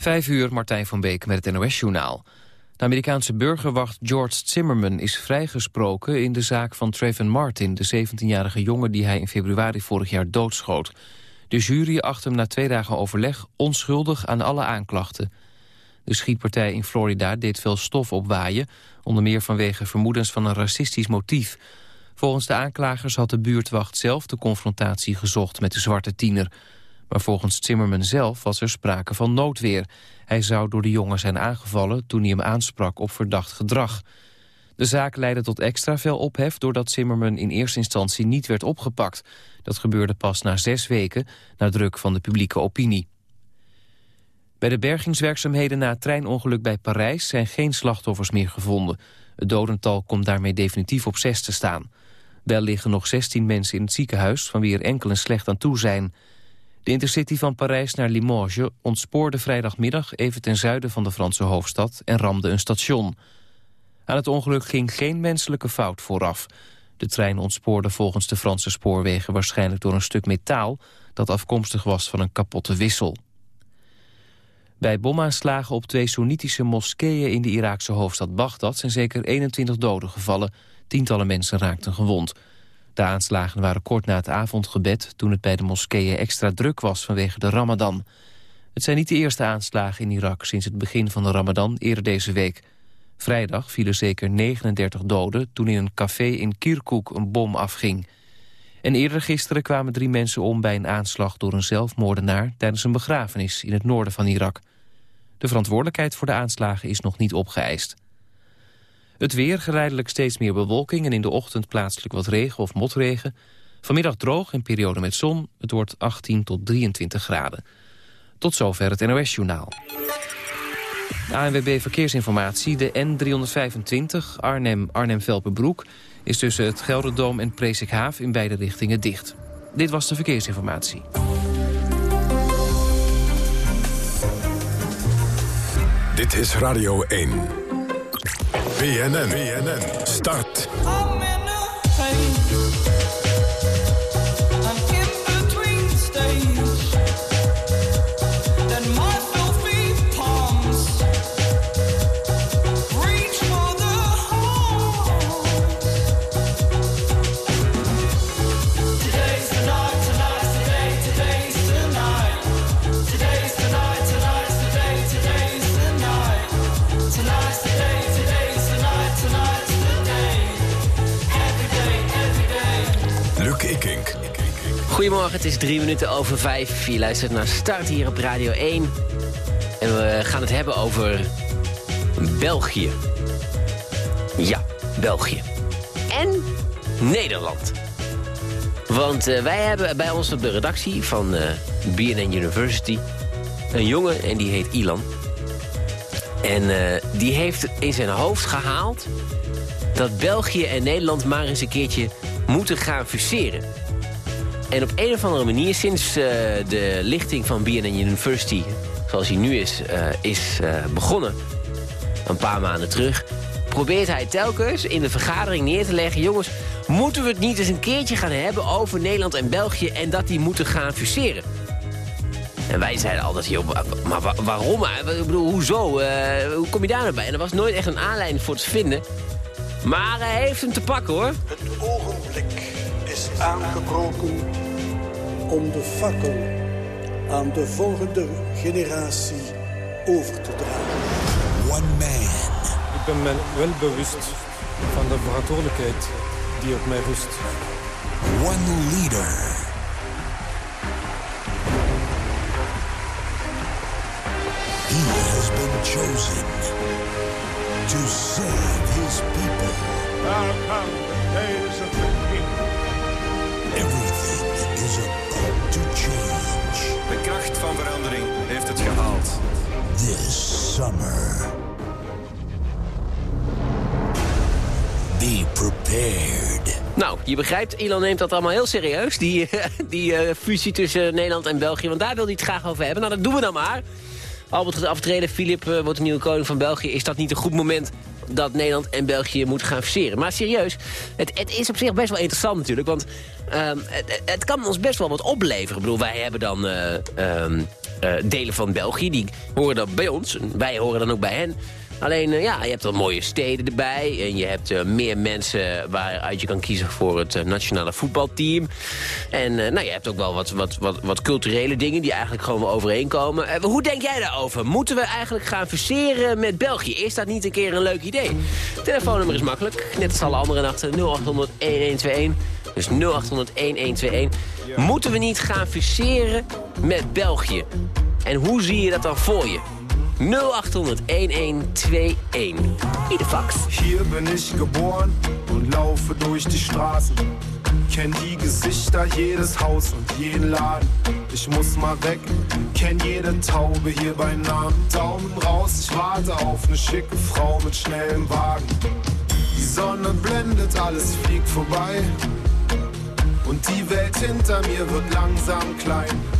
Vijf uur, Martijn van Beek met het NOS-journaal. De Amerikaanse burgerwacht George Zimmerman is vrijgesproken... in de zaak van Trayvon Martin, de 17-jarige jongen... die hij in februari vorig jaar doodschoot. De jury acht hem na twee dagen overleg onschuldig aan alle aanklachten. De schietpartij in Florida deed veel stof opwaaien... onder meer vanwege vermoedens van een racistisch motief. Volgens de aanklagers had de buurtwacht zelf de confrontatie gezocht... met de zwarte tiener... Maar volgens Zimmerman zelf was er sprake van noodweer. Hij zou door de jongen zijn aangevallen toen hij hem aansprak op verdacht gedrag. De zaak leidde tot extra veel ophef doordat Zimmerman in eerste instantie niet werd opgepakt. Dat gebeurde pas na zes weken, na druk van de publieke opinie. Bij de bergingswerkzaamheden na het treinongeluk bij Parijs zijn geen slachtoffers meer gevonden. Het dodental komt daarmee definitief op zes te staan. Wel liggen nog 16 mensen in het ziekenhuis, van wie er enkelen slecht aan toe zijn. De intercity van Parijs naar Limoges ontspoorde vrijdagmiddag even ten zuiden van de Franse hoofdstad en ramde een station. Aan het ongeluk ging geen menselijke fout vooraf. De trein ontspoorde volgens de Franse spoorwegen waarschijnlijk door een stuk metaal dat afkomstig was van een kapotte wissel. Bij bomaanslagen op twee Soenitische moskeeën in de Iraakse hoofdstad Bagdad zijn zeker 21 doden gevallen. Tientallen mensen raakten gewond. De aanslagen waren kort na het avondgebed... toen het bij de moskeeën extra druk was vanwege de ramadan. Het zijn niet de eerste aanslagen in Irak sinds het begin van de ramadan eerder deze week. Vrijdag vielen zeker 39 doden toen in een café in Kirkuk een bom afging. En eerder gisteren kwamen drie mensen om bij een aanslag door een zelfmoordenaar... tijdens een begrafenis in het noorden van Irak. De verantwoordelijkheid voor de aanslagen is nog niet opgeëist. Het weer, geleidelijk steeds meer bewolking... en in de ochtend plaatselijk wat regen of motregen. Vanmiddag droog en periode met zon. Het wordt 18 tot 23 graden. Tot zover het NOS-journaal. ANWB Verkeersinformatie. De N325 Arnhem-Arnhem-Velpenbroek... is tussen het Gelderdoom en Presikhaaf in beide richtingen dicht. Dit was de verkeersinformatie. Dit is Radio 1. BNN. BNN. Start. Goedemorgen, het is drie minuten over vijf. Je luistert naar Start hier op Radio 1. En we gaan het hebben over België. Ja, België. En Nederland. Want uh, wij hebben bij ons op de redactie van uh, eh, BNN University... een jongen en die heet Ilan. En uh, die heeft in zijn hoofd gehaald... dat België en Nederland maar eens een keertje moeten gaan fuseren. En op een of andere manier, sinds uh, de lichting van BNN University... zoals hij nu is, uh, is uh, begonnen, een paar maanden terug... probeert hij telkens in de vergadering neer te leggen... jongens, moeten we het niet eens een keertje gaan hebben over Nederland en België... en dat die moeten gaan fuseren? En wij zeiden altijd, joh, maar waarom? Ik bedoel, hoezo? hoe kom je daar nou bij? En er was nooit echt een aanleiding voor te vinden. Maar hij heeft hem te pakken, hoor. Het ogenblik aangebroken om de fakkel aan de volgende generatie over te dragen. One man. Ik ben me wel bewust van de verantwoordelijkheid die op mij rust. One leader. He has been chosen to save his people. Now come the days of to change. De kracht van verandering heeft het gehaald. This summer. Be prepared. Nou, je begrijpt, Elon neemt dat allemaal heel serieus. Die, die uh, fusie tussen Nederland en België. Want daar wil hij het graag over hebben. Nou, dat doen we dan maar. Albert gaat aftreden, Filip uh, wordt de nieuwe koning van België. Is dat niet een goed moment dat Nederland en België moeten gaan fuseren? Maar serieus, het, het is op zich best wel interessant natuurlijk. Want um, het, kan ons best wel wat opleveren. Ik bedoel, wij hebben dan uh, um, eh, delen van België. Die horen dan bij ons. Wij horen dan ook bij hen. Alleen, eh, ja, je hebt dan mooie steden erbij. En je hebt eh, meer mensen waaruit je kan kiezen voor het eh, nationale voetbalteam. En nou, je hebt ook wel wat, wat, wat, wat culturele dingen die eigenlijk gewoon wel overeenkomen. Hoe denk jij daarover? Moeten we eigenlijk gaan verseren met België? Is dat niet een keer een leuk idee? Telefoonnummer is makkelijk. Net als alle andere nachten. 0800 1121. Dus 0800 1121. Moeten we niet gaan verseren met België? En hoe zie je dat dan voor je? 0800 1121. Ieder fax. Hier bin ich geboren und laufe durch die Straßen. Kenn die Gesichter, jedes Haus und jeden Laden. Ich muss mal weg, kenn jede Taube hier beim Namen. Daumen raus, ich warte auf eine schicke Frau mit schnellem Wagen. Die Sonne blendet, alles fliegt vorbei. Und die Welt hinter mir wird langsam klein.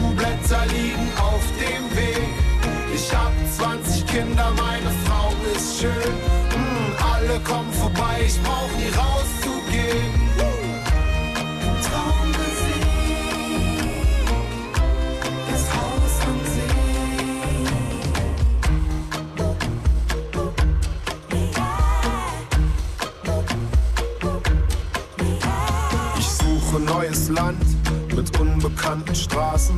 Orangenbaumblätter liegen auf dem Weg. Ich hab 20 Kinder, meine Frau ist schön. Mm, alle kommen vorbei, ich brauch nie rauszugehen. Traummusik, das Haus am Ich suche neues Land mit unbekannten Straßen.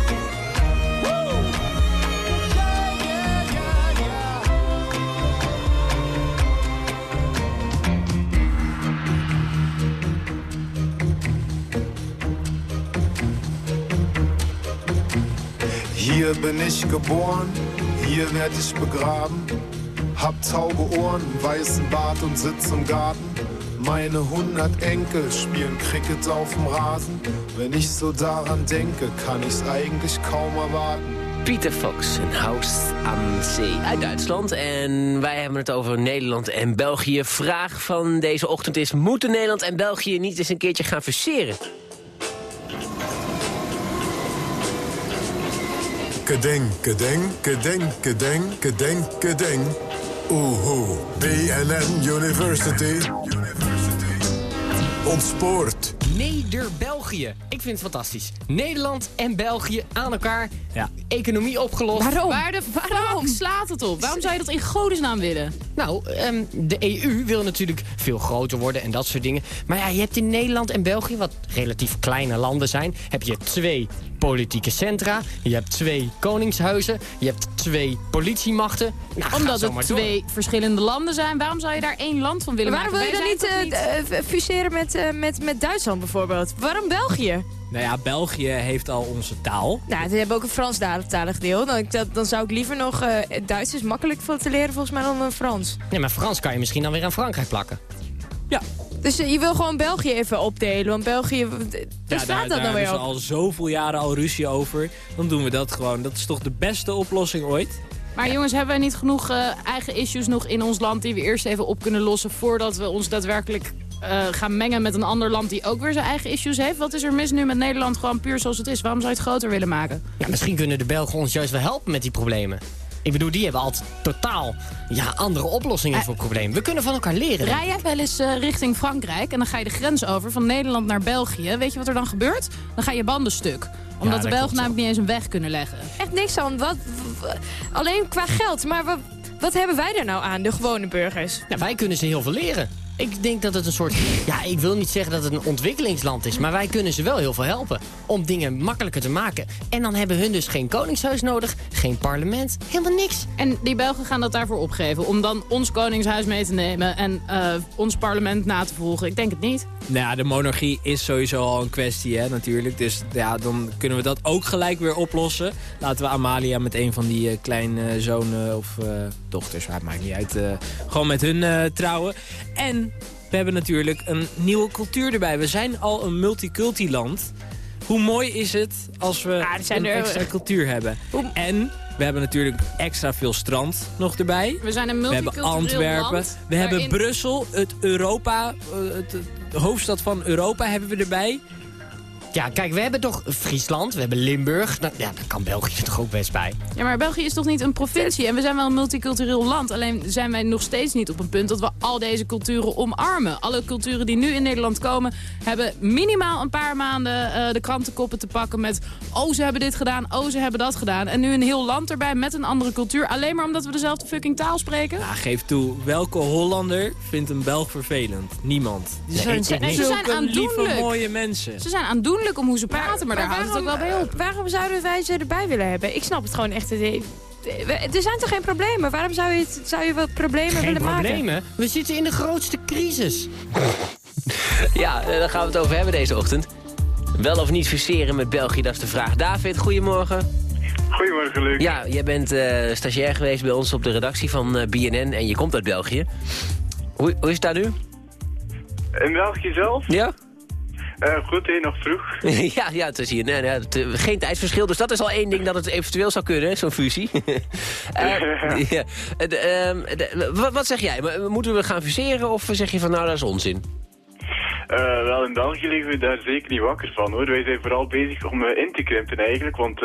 Hier bin ich geboren, hier werd ich begraben. Hab taube Ohren, weißen Bart und sitz im Garten. Meine hundert Enkel spielen Cricket auf dem Rasen. Wenn ich so daran denke, kann ich's eigentlich kaum erwarten. Pieter Fox, een huis am zee uit Duitsland. En wij hebben het over Nederland en België. Vraag van deze ochtend is... moeten Nederland en België niet eens een keertje gaan verseren? Kedeng, kedeng, kedeng, kedeng, kedeng, kedeng. Oehoe. BNN University. Ontspoort. Neder-België. Ik vind het fantastisch. Nederland en België aan elkaar. Ja. Economie opgelost. Waarom? Waar de waarom slaat het op? Waarom zou je dat in godesnaam willen? Nou, ehm, de EU wil natuurlijk veel groter worden en dat soort dingen. Maar ja, je hebt in Nederland en België, wat relatief kleine landen zijn... heb je twee politieke centra, je hebt twee koningshuizen... je hebt twee politiemachten. Nou, ga Omdat het door. twee verschillende landen zijn. Waarom zou je daar één land van willen Waarom wil maken? je dan niet, eh, eh, fuseren met, eh, met, met Duitsland bijvoorbeeld? Waarom België? Nou ja, België heeft al onze taal. Nou, we hebben ook een Franstalig deel. Dan, dat, dan zou ik liever nog... eh Duits is makkelijk voor te leren volgens mij dan Frans. Nee, maar Frans kan je misschien dan weer aan Frankrijk plakken. Ja, Dus eh, je wil gewoon België even opdelen, want België... Waar Ja, staat daar, dat nou daar weer hebben ze op? al zoveel jaren al ruzie over. Dan doen we dat gewoon. Dat is toch de beste oplossing ooit? Maar jongens, hebben wij niet genoeg eh, eigen issues nog in ons land... die we eerst even op kunnen lossen voordat we ons daadwerkelijk eh, gaan mengen met een ander land... die ook weer zijn eigen issues heeft? Wat is er mis nu met Nederland gewoon puur zoals het is? Waarom zou je het groter willen maken? Ja, misschien kunnen de Belgen ons juist wel helpen met die problemen. Ik bedoel, die hebben altijd totaal ja, andere oplossingen voor problemen. We kunnen van elkaar leren. Rij jij wel eens eh, richting Frankrijk en dan ga je de grens over van Nederland naar België. Weet je wat er dan gebeurt? Dan ga je banden stuk. Omdat dat de Belgen namelijk niet eens een weg kunnen leggen. Echt niks aan. Wat, alleen qua geld. Maar wat, wat hebben wij er nou aan, de gewone burgers? Ja, wij kunnen ze heel veel leren. Ik denk dat het een soort... Ja, ik wil niet zeggen dat het een ontwikkelingsland is... maar wij kunnen ze wel heel veel helpen om dingen makkelijker te maken. En dan hebben hun dus geen koningshuis nodig, geen parlement, helemaal niks. En die Belgen gaan dat daarvoor opgeven. Om dan ons koningshuis mee te nemen en eh, ons parlement na te volgen. Ik denk het niet. Nou ja, de monarchie is sowieso al een kwestie, hè, natuurlijk. Dus ja, dan kunnen we dat ook gelijk weer oplossen. Laten we Amalia met een van die eh, kleine zonen of eh, dochters, maar het maakt niet uit, eh, gewoon met hun eh, trouwen. En we hebben natuurlijk een nieuwe cultuur erbij. We zijn al een multiculti-land. Hoe mooi is het als we een er- extra cultuur hebben? En we hebben natuurlijk extra veel strand nog erbij. We zijn een We hebben Antwerpen. land. we hebben waarin- Brussel, het Europa, eh, het, de hoofdstad van Europa hebben we erbij. Ja, kijk, we hebben toch Friesland, we hebben Limburg. Nou, ja, daar kan België er toch ook best bij. Ja, maar België is toch niet een provincie? En we zijn wel een multicultureel land. Alleen zijn wij nog steeds niet op een punt dat we al deze culturen omarmen. Alle culturen die nu in Nederland komen... hebben minimaal een paar maanden eh, de krantenkoppen te pakken met... oh, ze hebben dit gedaan, oh, ze hebben dat gedaan. En nu een heel land erbij met een andere cultuur. Alleen maar omdat we dezelfde fucking taal spreken? Ja, geef toe, welke Hollander vindt een Belg vervelend? Niemand. Nee, zijn, nee, Ze zijn lieve, mooie mensen. Ze zijn aandoenlijk om hoe ze praten, maar, daar houdt het ook wel bij op. Waarom zouden wij ze erbij willen hebben? Ik snap het gewoon echt. niet. Er zijn toch geen problemen? Waarom zou je, zou je wat problemen Geen willen maken? problemen. We zitten in de grootste crisis. Ja, eh, daar gaan we het over hebben deze ochtend. Wel of niet verseren met België, dat is de vraag. David, goedemorgen. Goedemorgen, Luc. Ja, jij bent eh, stagiair geweest bij ons op de redactie van eh, BNN en je komt uit België. Hoe, hoe is het daar nu? In België zelf? Ja? Eh, goed, hè, nog vroeg. ja, ja, het is hier nee, nee, het, eh, geen tijdsverschil. Dus dat is al één ding dat het eventueel zou kunnen, zo'n fusie. Eh, ja. Eh, ehm, wat, zeg jij? Moeten we gaan fuseren of zeg je van nou, dat is onzin? Wel, in België liggen we daar zeker niet wakker van, hoor. Wij zijn vooral bezig om in te krimpen, eigenlijk. Want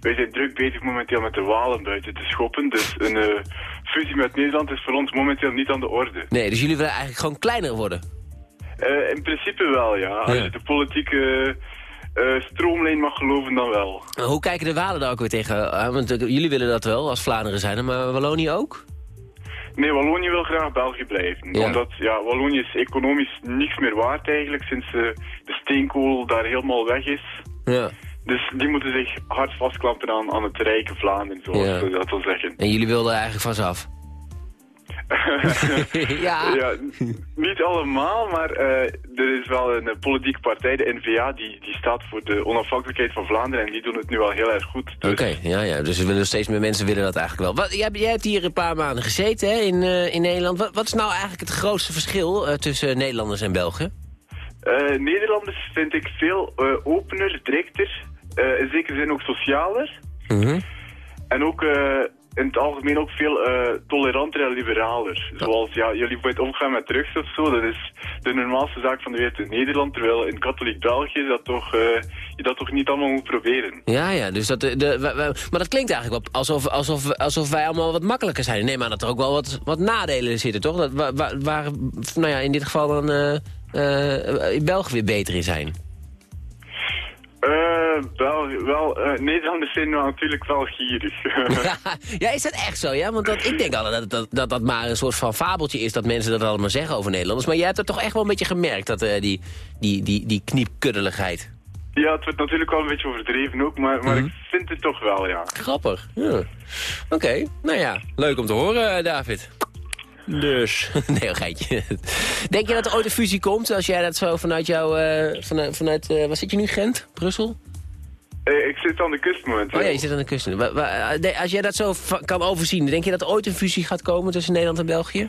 wij zijn druk bezig momenteel met de walen buiten te schoppen. Dus een fusie met Nederland is voor ons momenteel niet aan de orde. Nee, dus jullie willen eigenlijk gewoon kleiner worden? Eh, in principe wel, ja. Als Ja. je de politieke eh, stroomlijn mag geloven, dan wel. Maar Hoe kijken de Walen daar ook weer tegen? aan? Want eh, jullie willen dat wel, als Vlaanderen zijn, maar Wallonië ook? Nee, Wallonië wil graag België blijven. Ja. Omdat ja, Wallonië is economisch niks meer waard eigenlijk sinds eh, de steenkool daar helemaal weg is. Ja. Dus die moeten zich hard vastklampen aan, aan het rijke Vlaanderen, zoals Ja. we dat wil zeggen. En jullie wilden er eigenlijk vanaf? ja. Ja, niet allemaal, maar eh, er is wel een eh, politieke partij, de N-VA, die, die staat voor de onafhankelijkheid van Vlaanderen en die doen het nu wel heel erg goed. Dus, Oké, ja, ja. Dus we willen steeds meer mensen willen dat eigenlijk wel. Wat, jij, jij hebt hier een paar maanden gezeten hè, in, eh, in Nederland. Wat, wat is nou eigenlijk het grootste verschil tussen Nederlanders en Belgen? Nederlanders vind ik veel opener, directer, in zekere zin ook socialer. En ook in het algemeen ook veel eh, toleranter en liberaler. Zoals ja, jullie bijvoorbeeld omgaan met drugs of zo, dat is de normaalste zaak van de wereld in Nederland. Terwijl in katholiek België dat toch, eh, je dat toch niet allemaal moet proberen. Ja, ja. Dus dat, de, de, we- maar dat klinkt eigenlijk wel alsof, alsof, alsof wij allemaal wat makkelijker zijn. Ik neem aan dat er ook wel wat, wat nadelen zitten, toch? Dat, waar, waar, nou ja, in dit geval dan eh eh, in België weer beter in zijn. Eh, wel, wel eh, Nederlanders zijn wel natuurlijk wel gierig. Ja, is dat echt zo? Ja? Want dat, ik denk altijd dat, dat, dat dat maar een soort van fabeltje is... dat mensen dat allemaal zeggen over Nederlanders. Maar jij hebt het toch echt wel een beetje gemerkt, dat, eh, die, die, die, die kniepkuddeligheid. ja, het wordt natuurlijk wel een beetje overdreven ook, maar, maar ik vind het toch wel, ja. Grappig. Ja. Oké, nou ja, leuk om te horen, David. Dus, nee, een geitje. Denk je dat er ooit een fusie komt, als jij dat zo vanuit jouw... eh, vanuit, vanuit eh, waar zit je nu, Gent? Brussel? Eh, ik zit aan de kust momenteel. Oh ja, je zit aan de kust. Wa- wa- de- Als jij dat zo kan overzien, denk je dat er ooit een fusie gaat komen tussen Nederland en België?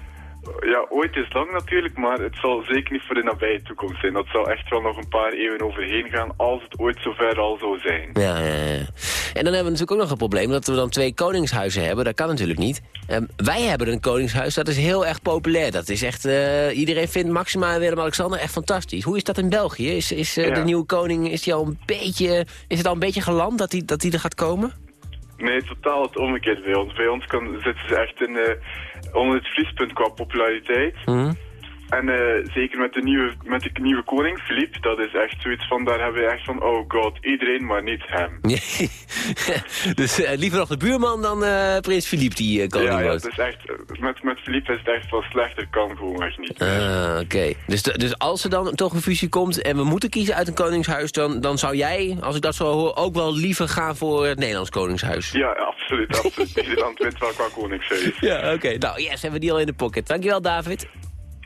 ja, ooit is lang natuurlijk, maar het zal zeker niet voor de nabije toekomst zijn. Dat zal echt wel nog een paar eeuwen overheen gaan, als het ooit zover al zou zijn. Ja, ja, ja. En dan hebben we natuurlijk ook nog een probleem dat we dan twee koningshuizen hebben. Dat kan natuurlijk niet. Ehm, wij hebben een koningshuis, dat is heel erg populair. Dat is echt, eh, iedereen vindt Maxima en Willem-Alexander echt fantastisch. Hoe is dat in België? Is, is eh, Ja. de nieuwe koning, is, die al een beetje, is het al een beetje geland dat hij dat die er gaat komen? Nee, totaal het omgekeerd bij ons. Bij ons kan, zitten ze echt in, eh, onder het vriespunt qua populariteit. En eh, zeker met de, nieuwe, met de nieuwe koning, Filip, dat is echt zoiets van, daar hebben we echt van, oh god, iedereen, maar niet hem. dus eh, liever nog de buurman dan eh, prins Philippe die koning ja, ja, wordt. het is echt, met, met Filip is het echt wel slechter, kan gewoon echt niet. Ah, oké. Dus, dus als er dan toch een fusie komt en we moeten kiezen uit een koningshuis... dan, dan zou jij, als ik dat zo hoor, ook wel liever gaan voor het Nederlands koningshuis? Ja, absoluut, absoluut. Nederland wint wel qua koningshuis. Ja, oké. Nou, yes, hebben we die al in de pocket. Dankjewel, David.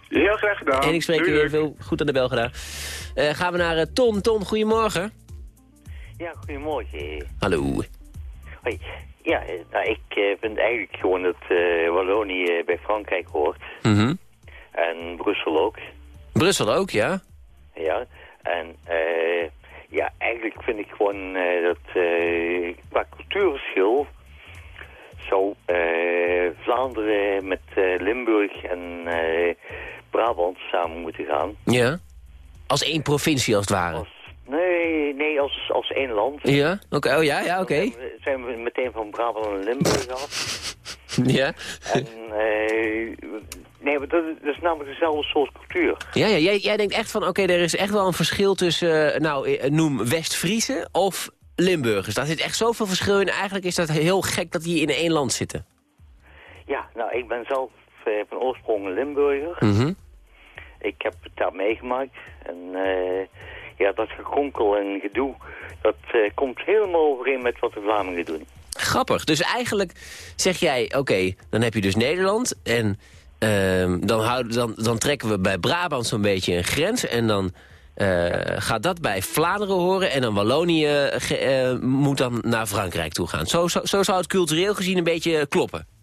Heel graag gedaan. En ik spreek weer doei. veel goed aan de bel gedaan. Eh, gaan we naar eh, Ton. Ton, goedemorgen. Ja, goedemorgen. Hallo. Hoi. Ja, eh, nou, ik vind eigenlijk gewoon dat Wallonië bij Frankrijk hoort. Mhm. En Brussel ook. Brussel ook, ja? Ja. En eh, ja, eigenlijk vind ik gewoon dat eh, qua cultuurverschil zou eh, Vlaanderen met Limburg en eh, Brabant samen moeten gaan. Ja. Als één provincie, als het ware. Nee, nee, als, als één land. Ja? Oké, oh ja, ja, oké. Dan zijn we meteen van Brabant en Limburg af. Ja. En, eh, nee, maar dat, dat is namelijk dezelfde soort cultuur. Ja, ja jij, jij denkt echt van, oké, er is echt wel een verschil tussen, eh, nou, eh, noem West-Friese of Limburgers. Daar zit echt zoveel verschil in. Eigenlijk is dat heel gek dat die in één land zitten. Ja, nou, ik ben zelf eh, van oorsprong een Limburger. Mhm. Ik heb het daar meegemaakt. En eh, ja, dat gekronkel en gedoe, dat eh, komt helemaal overeen met wat de Vlamingen doen. Grappig. Dus eigenlijk zeg jij, oké, dan heb je dus Nederland... en ehm, dan, houden, dan, dan trekken we bij Brabant zo'n beetje een grens... en dan eh, gaat dat bij Vlaanderen horen... en dan Wallonië moet dan naar Frankrijk toe gaan. Zo, zo, zo zou het cultureel gezien een beetje kloppen.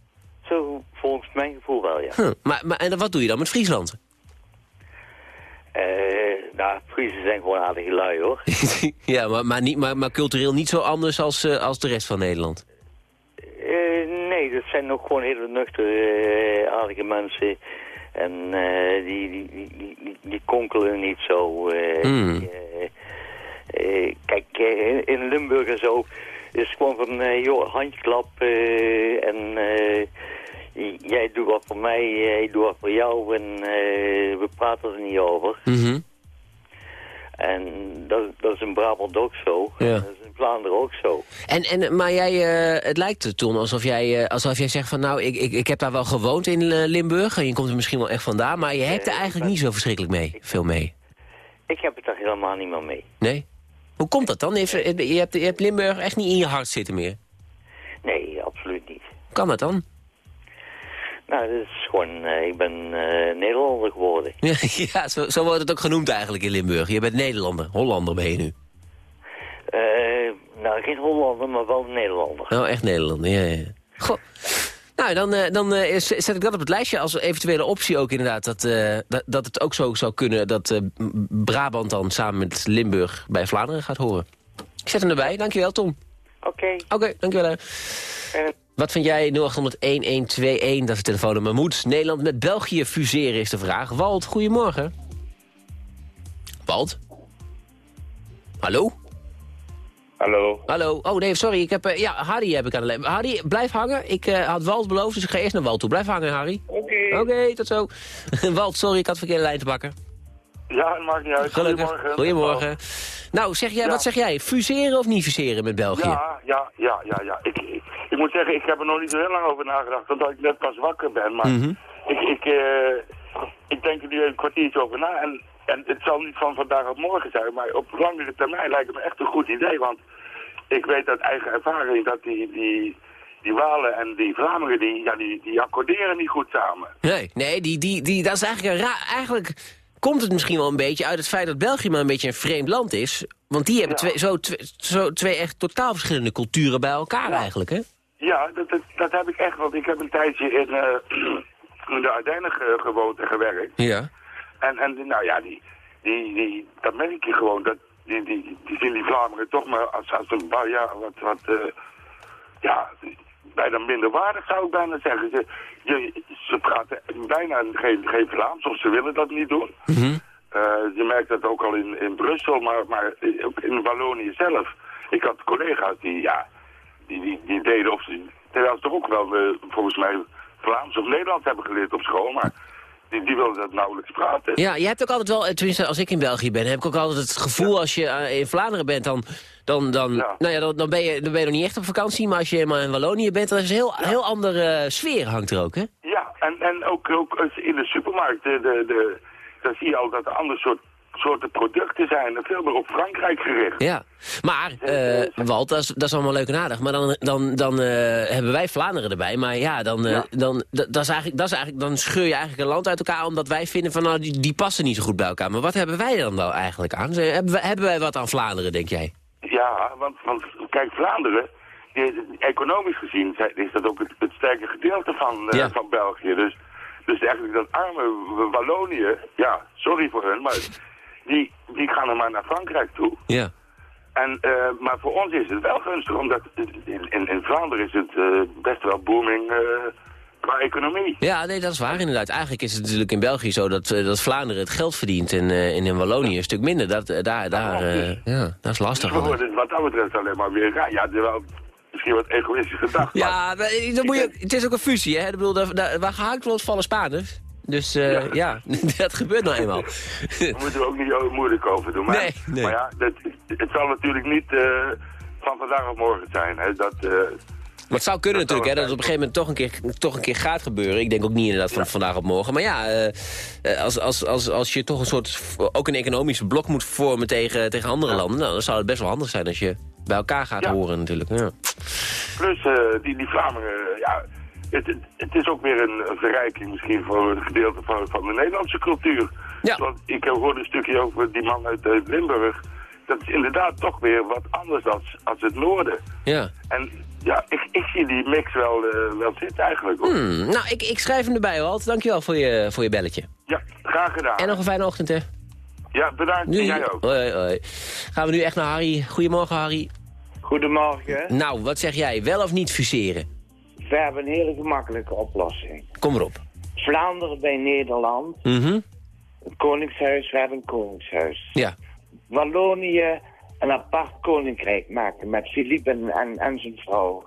Mijn gevoel wel, ja. Huh. Maar, maar, en wat doe je dan met Friesland? Eh, nou, Friesen zijn gewoon aardige lui, hoor. ja, maar, maar, niet, maar, maar cultureel niet zo anders als, eh, als de rest van Nederland. Eh, nee, dat zijn ook gewoon hele nuchtere, eh, aardige mensen. En die, die, die, die, die, konkelen niet zo. eh, kijk, in, Limburg en zo is gewoon van, joh, handjeklap eh, en eh, jij doet wat voor mij, eh, ik doe wat voor jou en eh, we praten er niet over. Mhm. En dat, dat is in Brabant ook zo. Ja. Dat is in Vlaanderen ook zo. En, en, maar jij, eh, het lijkt er toen alsof jij, eh, alsof jij zegt van... nou, ik, ik, ik heb daar wel gewoond in eh, Limburg... en je komt er misschien wel echt vandaan... maar je hebt er eigenlijk niet zo verschrikkelijk mee, veel mee. Ik heb het daar helemaal niet meer mee. Nee? Hoe komt dat dan? Eh, Je hebt, je hebt Limburg echt niet in je hart zitten meer. Nee, absoluut niet. Hoe kan dat dan? Nou, dat is gewoon, eh, ik ben eh, Nederlander geworden. ja, zo, zo wordt het ook genoemd eigenlijk in Limburg. Je bent Nederlander, Hollander ben je nu. Eh, nou, geen Hollander, maar wel Nederlander. Oh, echt Nederlander, ja, ja. Goh. Nou, dan, dan zet ik dat op het lijstje als eventuele optie ook inderdaad. Dat, dat, dat het ook zo zou kunnen dat Brabant dan samen met Limburg bij Vlaanderen gaat horen. Ik zet hem erbij. Dankjewel, Tom. Oké. Oké, dankjewel. Wat vind jij 0800-1121, dat is het telefoonnummer. Moet Nederland met België fuseren, is de vraag. Walt, goedemorgen. Walt? Hallo? Hallo. Hallo. Oh nee, sorry. Ik heb, eh, ja, Harry heb ik aan de lijn. Harry, blijf hangen. Ik eh, had Walt beloofd, dus ik ga eerst naar Walt toe. Blijf hangen, Harry. Oké. Oké, tot zo. Walt, sorry, ik had verkeerde lijn te pakken. Ja, het maakt niet uit. Gelukkig. Goedemorgen. Goedemorgen. Nou, zeg jij, Ja. wat zeg jij? Fuseren of niet fuseren met België? Ja, ja, ja, ja, ja. Ik, ik, moet zeggen, ik heb er nog niet zo heel lang over nagedacht, omdat ik net pas wakker ben. Maar Mhm. ik, ik, eh, ik denk er nu een kwartiertje over na. En, en het zal niet van vandaag op morgen zijn, maar op langere termijn lijkt het me echt een goed idee. Want ik weet uit eigen ervaring dat die, die, die Walen en die Vlamingen, die, ja, die, die accorderen niet goed samen. Nee, nee die, die, die, dat is eigenlijk een raar... Eigenlijk komt het misschien wel een beetje uit het feit dat België maar een beetje een vreemd land is. Want die hebben twee, zo, twee, zo twee echt totaal verschillende culturen bij elkaar eigenlijk, hè? Ja, dat, dat, dat heb ik echt, want ik heb een tijdje in, eh, in de Ardennen ge- gewoond en gewerkt. Ja. En, en nou ja, die, die, die, dat merk je gewoon. Dat, die, die, die zien die Vlamingen toch maar als, als een ja, wat, wat eh, ja, bijna minderwaardig zou ik bijna zeggen. Ze, je, ze praten bijna geen, geen Vlaams, of ze willen dat niet doen. Eh, je merkt dat ook al in, in Brussel, maar, maar ook in Wallonië zelf. Ik had collega's die, ja, die, die, die deden of ze, terwijl ze toch ook wel, eh, volgens mij, Vlaams of Nederlands hebben geleerd op school, maar die, die wilden dat nauwelijks praten. Ja, je hebt ook altijd wel, eh, tenminste als ik in België ben, heb ik ook altijd het gevoel als je eh, in Vlaanderen bent, dan, dan, dan, Nou ja, dan, dan, ben je, dan ben je nog niet echt op vakantie. Maar als je helemaal in Wallonië bent, dan is een heel, heel andere sfeer hangt er ook, hè? Ja, en, en ook, ook in de supermarkt, de, de, de, dan zie je al dat er andere soort, soorten producten zijn. en Veel meer op Frankrijk gericht. Ja, maar eh, Walt, dat is, dat is allemaal leuk en aardig. Maar dan, dan, dan eh, hebben wij Vlaanderen erbij. Maar ja, dan, dan, dat, dat is eigenlijk, dat is eigenlijk, dan scheur je eigenlijk een land uit elkaar... omdat wij vinden van nou, die, die passen niet zo goed bij elkaar. Maar wat hebben wij dan nou eigenlijk aan? Hebben wij, hebben wij wat aan Vlaanderen, denk jij? Ja, want, want kijk, Vlaanderen, die- economisch gezien is dat ook het, het sterke gedeelte van, van België. Dus, dus eigenlijk dat arme Wallonië, ja, sorry voor hun, maar die, die gaan er maar naar Frankrijk toe. Ja. En, eh, maar voor ons is het wel gunstig, omdat in, in, in Vlaanderen is het eh, best wel booming eh, qua economie. Ja, nee, dat is waar inderdaad. Eigenlijk is het natuurlijk in België zo dat, dat Vlaanderen het geld verdient... en, en in Wallonië een stuk minder. Dat, daar, daar, ja, dat is lastig. We worden wat dat betreft alleen maar weer raar. Ja, wel misschien wat egoïstisch gedacht. Ja, maar dan moet je, het is ook een fusie, hè? Ik bedoel, daar, daar, waar gehaakt wordt vallen Spaanders. Dus eh, ja. dat gebeurt nou eenmaal. Daar moeten we ook niet zo moeilijk over doen. Maar, Nee, nee. maar ja, dat, het zal natuurlijk niet eh, van vandaag op morgen zijn. Hè, dat, eh, Maar het zou kunnen natuurlijk, hè, dat het op een gegeven moment toch een keer, toch een keer gaat gebeuren. Ik denk ook niet inderdaad van vandaag op morgen. Maar ja, als, als, als, als je toch een soort, ook een economische blok moet vormen tegen, tegen andere landen... Nou, dan zou het best wel handig zijn als je bij elkaar gaat horen natuurlijk. Ja. plus die, die Vlamingen, ja, het, het, is ook weer een, verrijking misschien voor een gedeelte van, van de Nederlandse cultuur. Ja. Want ik hoorde een stukje over die man uit eh, Limburg. Dat is inderdaad toch weer wat anders dan als het noorden. Ja. En ja, ik, ik zie die mix wel, eh, wel zitten eigenlijk. hoor. Hmm, nou, ik, ik schrijf hem erbij, Walt. Dankjewel voor je, voor je belletje. Ja, graag gedaan. En nog een fijne ochtend, hè? Ja, bedankt. Nu, Jij ook. Hoi, hoi. Gaan we nu echt naar Harry. Goedemorgen, Harry. Goedemorgen. Nou, wat zeg jij? Wel of niet fuseren? We hebben een hele gemakkelijke oplossing. Kom erop. Vlaanderen bij Nederland. Mhm. Het Koningshuis, we hebben een Koningshuis. Ja. Wallonië een apart koninkrijk maken met Philippe en, en, en zijn vrouw.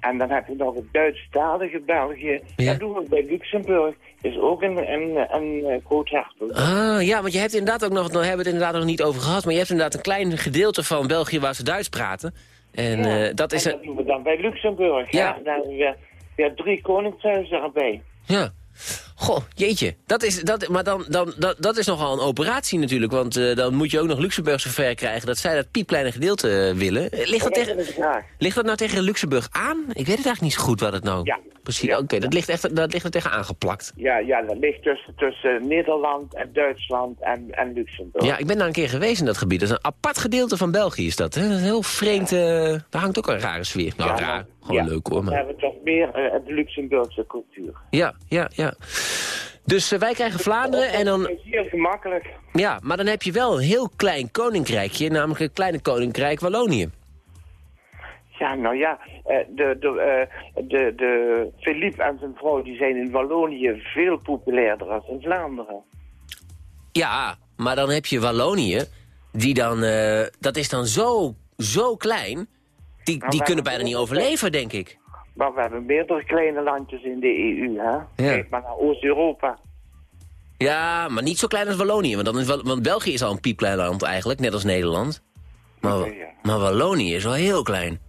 En dan heb je nog het Duitsstalige België. Dat doen we bij Luxemburg. Is ook een, een, een, een groot hertog. Ah, ja, want je hebt inderdaad ook nog, daar hebben we het inderdaad nog niet over gehad, maar je hebt inderdaad een klein gedeelte van België waar ze Duits praten. En Ja, eh, dat is en een... dat doen we dan bij Luxemburg. Ja. Daar hebben we weer, weer drie koningshuizen erbij. Ja. Goh, jeetje. Dat is, dat, maar dan, dan, dat, dat is nogal een operatie natuurlijk. Want eh, dan moet je ook nog Luxemburg zover krijgen dat zij dat piepkleine gedeelte eh, willen. Eh, Ligt dat, tegen, ligt dat nou tegen Luxemburg aan? Ik weet het eigenlijk niet zo goed wat het nou... Ja. Precies, oké, dat, ligt echt, dat ligt er tegen aangeplakt. Ja, ja, dat ligt tussen, tussen Nederland en Duitsland en, en Luxemburg. Ja, ik ben daar een keer geweest in dat gebied. Dat is een apart gedeelte van België is dat. Hè? Dat is een heel vreemd... daar hangt ook een rare sfeer. Nou, Ja, raar. Gewoon ja, leuk hoor. We hebben toch meer eh, de Luxemburgse cultuur. Ja, ja, ja. Dus eh, wij krijgen Vlaanderen en dan... Heel gemakkelijk. Ja, maar dan heb je wel een heel klein koninkrijkje, namelijk het kleine koninkrijk Wallonië. Ja, nou ja, eh, de, de, de, de Philippe en zijn vrouw die zijn in Wallonië veel populairder dan in Vlaanderen. Ja, maar dan heb je Wallonië, die dan, dat is dan zo, zo klein, die, kunnen bijna niet overleven, denk ik. Maar we hebben meerdere kleine landjes in de EU, hè? Kijk maar naar Oost-Europa. Ja, maar niet zo klein als Wallonië, want, dan is, want België is al een piepklein land eigenlijk, net als Nederland. Maar, maar Wallonië is wel heel klein.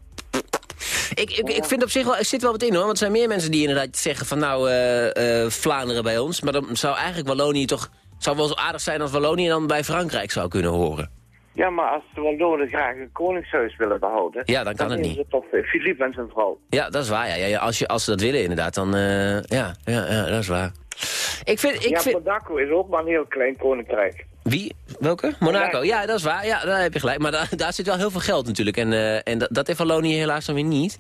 Ik, ik, ik vind op zich wel, er zit wel wat in hoor, want er zijn meer mensen die inderdaad zeggen van nou, eh, eh, Vlaanderen bij ons. Maar dan zou eigenlijk Wallonië toch, zou wel zo aardig zijn als Wallonië dan bij Frankrijk zou kunnen horen. Ja, maar als de Wallonen graag een koningshuis willen behouden... Ja, dan kan het niet. ze toch eh, Philippe en zijn vrouw. Ja, dat is waar. Ja. Ja, als, je, als ze dat willen inderdaad, dan eh, ja, ja, ja, dat is waar. Ik vind, ik ja, vind... Monaco is ook maar een heel klein koninkrijk. Wie? Welke? Monaco. Ja, dat is waar. Ja, daar heb je gelijk. Maar daar, daar zit wel heel veel geld natuurlijk. En, eh, en dat, dat heeft Wallonië helaas dan weer niet.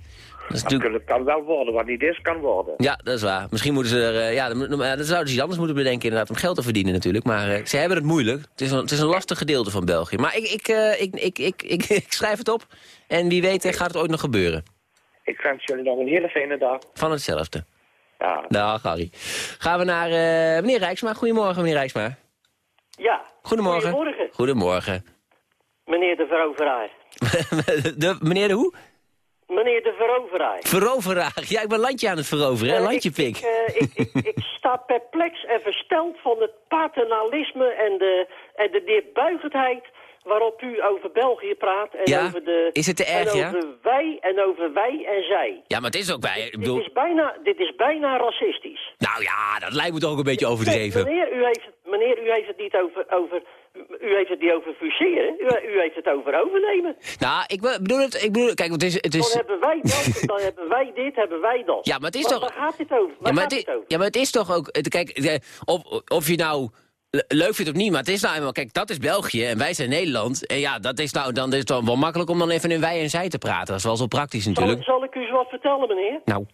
Natuurlijk... Het kan wel worden, wat niet is, kan worden. Ja, dat is waar. Misschien moeten ze er... eh, ja, dan, dan zouden ze iets anders moeten bedenken inderdaad om geld te verdienen natuurlijk. Maar eh, ze hebben het moeilijk. Het is, een, het is een lastig gedeelte van België. Maar ik, ik, eh, ik, ik, ik, ik, ik schrijf het op. En wie weet gaat het ooit nog gebeuren. Ik wens jullie nog een hele fijne dag. Van hetzelfde. Ja. Dag, Harry. Gaan we naar eh, meneer Rijksma. Goedemorgen, meneer Rijksma. Ja. Goedemorgen. Goedemorgen. Goedemorgen. Meneer de veroveraar. de, meneer de hoe? Meneer de veroveraar. Veroveraar. Ja, ik ben landje aan het veroveren, hè? Eh, Landje ik, pik. Ik, eh, ik, ik, ik sta perplex en versteld van het paternalisme en de, en de neerbuigendheid waarop u over België praat. En Ja? over de, Is het te erg, en ja? over wij en over wij en zij. Ja, maar het is ook bij... Ik bedoel... Dit is bijna, dit is bijna racistisch. Nou ja, dat lijkt me toch ook een beetje overdreven. Meneer, u heeft, het- meneer, u heeft het niet over, over, u heeft het niet over fuseren. U, u heeft het over overnemen. Nou, ik be- bedoel het... Ik bedoel, kijk, het is... Het is... Dan hebben wij dat, dan hebben wij dit, hebben wij dat. Ja, maar het is toch- Waar gaat dit over? Waar Ja maar, gaat het over? ja, maar het is toch ook... Kijk, eh, of, of je nou le- leuk vindt of niet, maar het is nou eenmaal... Kijk, dat is België en wij zijn Nederland. En ja, dat is nou, dan is het dan wel makkelijk om dan even in wij en zij te praten. Dat is wel zo praktisch Zal, natuurlijk. zal ik u eens wat vertellen, meneer? Nou,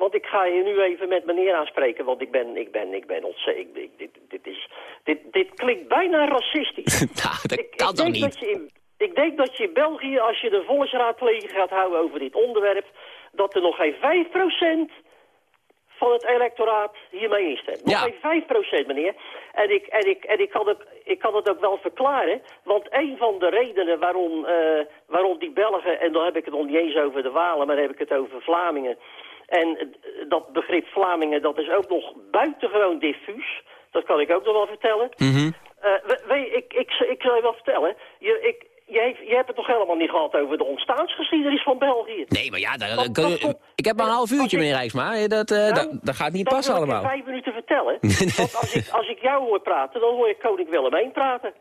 Want ik ga je nu even met meneer aanspreken, want ik ben, ik ben, ik ben ontzettend... ik- Dit, dit, is, dit, dit klinkt bijna racistisch. nou dat ik, kan ik toch denk niet? Dat je in, ik denk dat je in België, als je de volksraadpleging gaat houden over dit onderwerp... dat er nog geen 5% van het electoraat hiermee instemt. Nog Ja. geen 5% meneer. En, ik, en, ik, en ik, kan het, ik kan het ook wel verklaren. Want een van de redenen waarom, eh, waarom die Belgen... en dan heb ik het nog niet eens over de Walen, maar dan heb ik het over Vlamingen... En dat begrip Vlamingen, dat is ook nog buitengewoon diffuus. Dat kan ik ook nog wel vertellen. Mhm. Eh, we- weet je, ik, ik, ik zal je wel vertellen. Je, ik, je, heeft, je hebt het toch helemaal niet gehad over de ontstaansgeschiedenis van België? Nee, maar ja, daar, Dat- kun dat ik heb maar een half uurtje, meneer Rijksma. Eh, Dat, eh, dat, dat gaat niet dat passen wil ik in allemaal. vijf minuten vertellen. Want als ik, als ik jou hoor praten, dan hoor ik koning Willem I praten.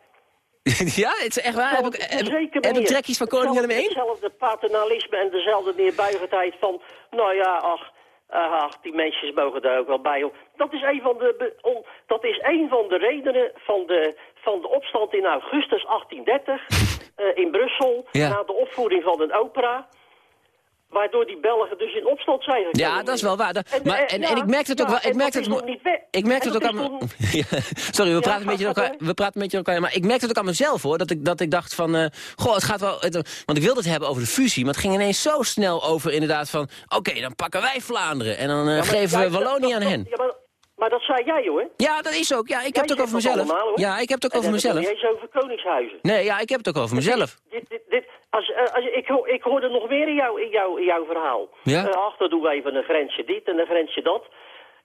ja, het is echt waar. Heb ik, heb, heb ik trekjes van koning Willem I? Hetzelfde paternalisme en dezelfde neerbuigendheid van... nou ja, ach, eh, ach die mensen mogen daar ook wel bij. hoor. Dat is een van de, on- dat is een van de redenen van de, van de opstand in augustus 1830... eh, in Brussel, Ja. na de opvoering van een opera... Waardoor die Belgen dus in opstand zijn gekomen. Ja, dat is wel waar. Dat- maar, en, en ja, ik merkte het ook ja, wel. Ik en dat het, niet weg. ik merkte En het ook aan me- Sorry, we Ja, praten een beetje elkaar. We praten een beetje elkaar. Maar ik merkte het ook aan mezelf hoor. Dat ik, dat ik dacht van. eh, goh, het gaat wel. het- want ik wilde het hebben over de fusie. Maar het ging ineens zo snel over inderdaad van. Oké, dan pakken wij Vlaanderen. En dan eh, maar geven we Wallonië aan hen. Ja, maar, maar dat zei jij hoor. Ja, dat is ook. Ja, ik Jij heb het ook over mezelf. allemaal. Ja, ik heb het ook En over mezelf. over koningshuizen. Nee, ja, ik heb het ook over mezelf. Dit, dit, dit, als, eh, als, ik, ik hoorde nog meer in, jou, in, jou, in jouw verhaal. Ja? Eh, ach, dan doen we even een grensje dit en een grensje dat.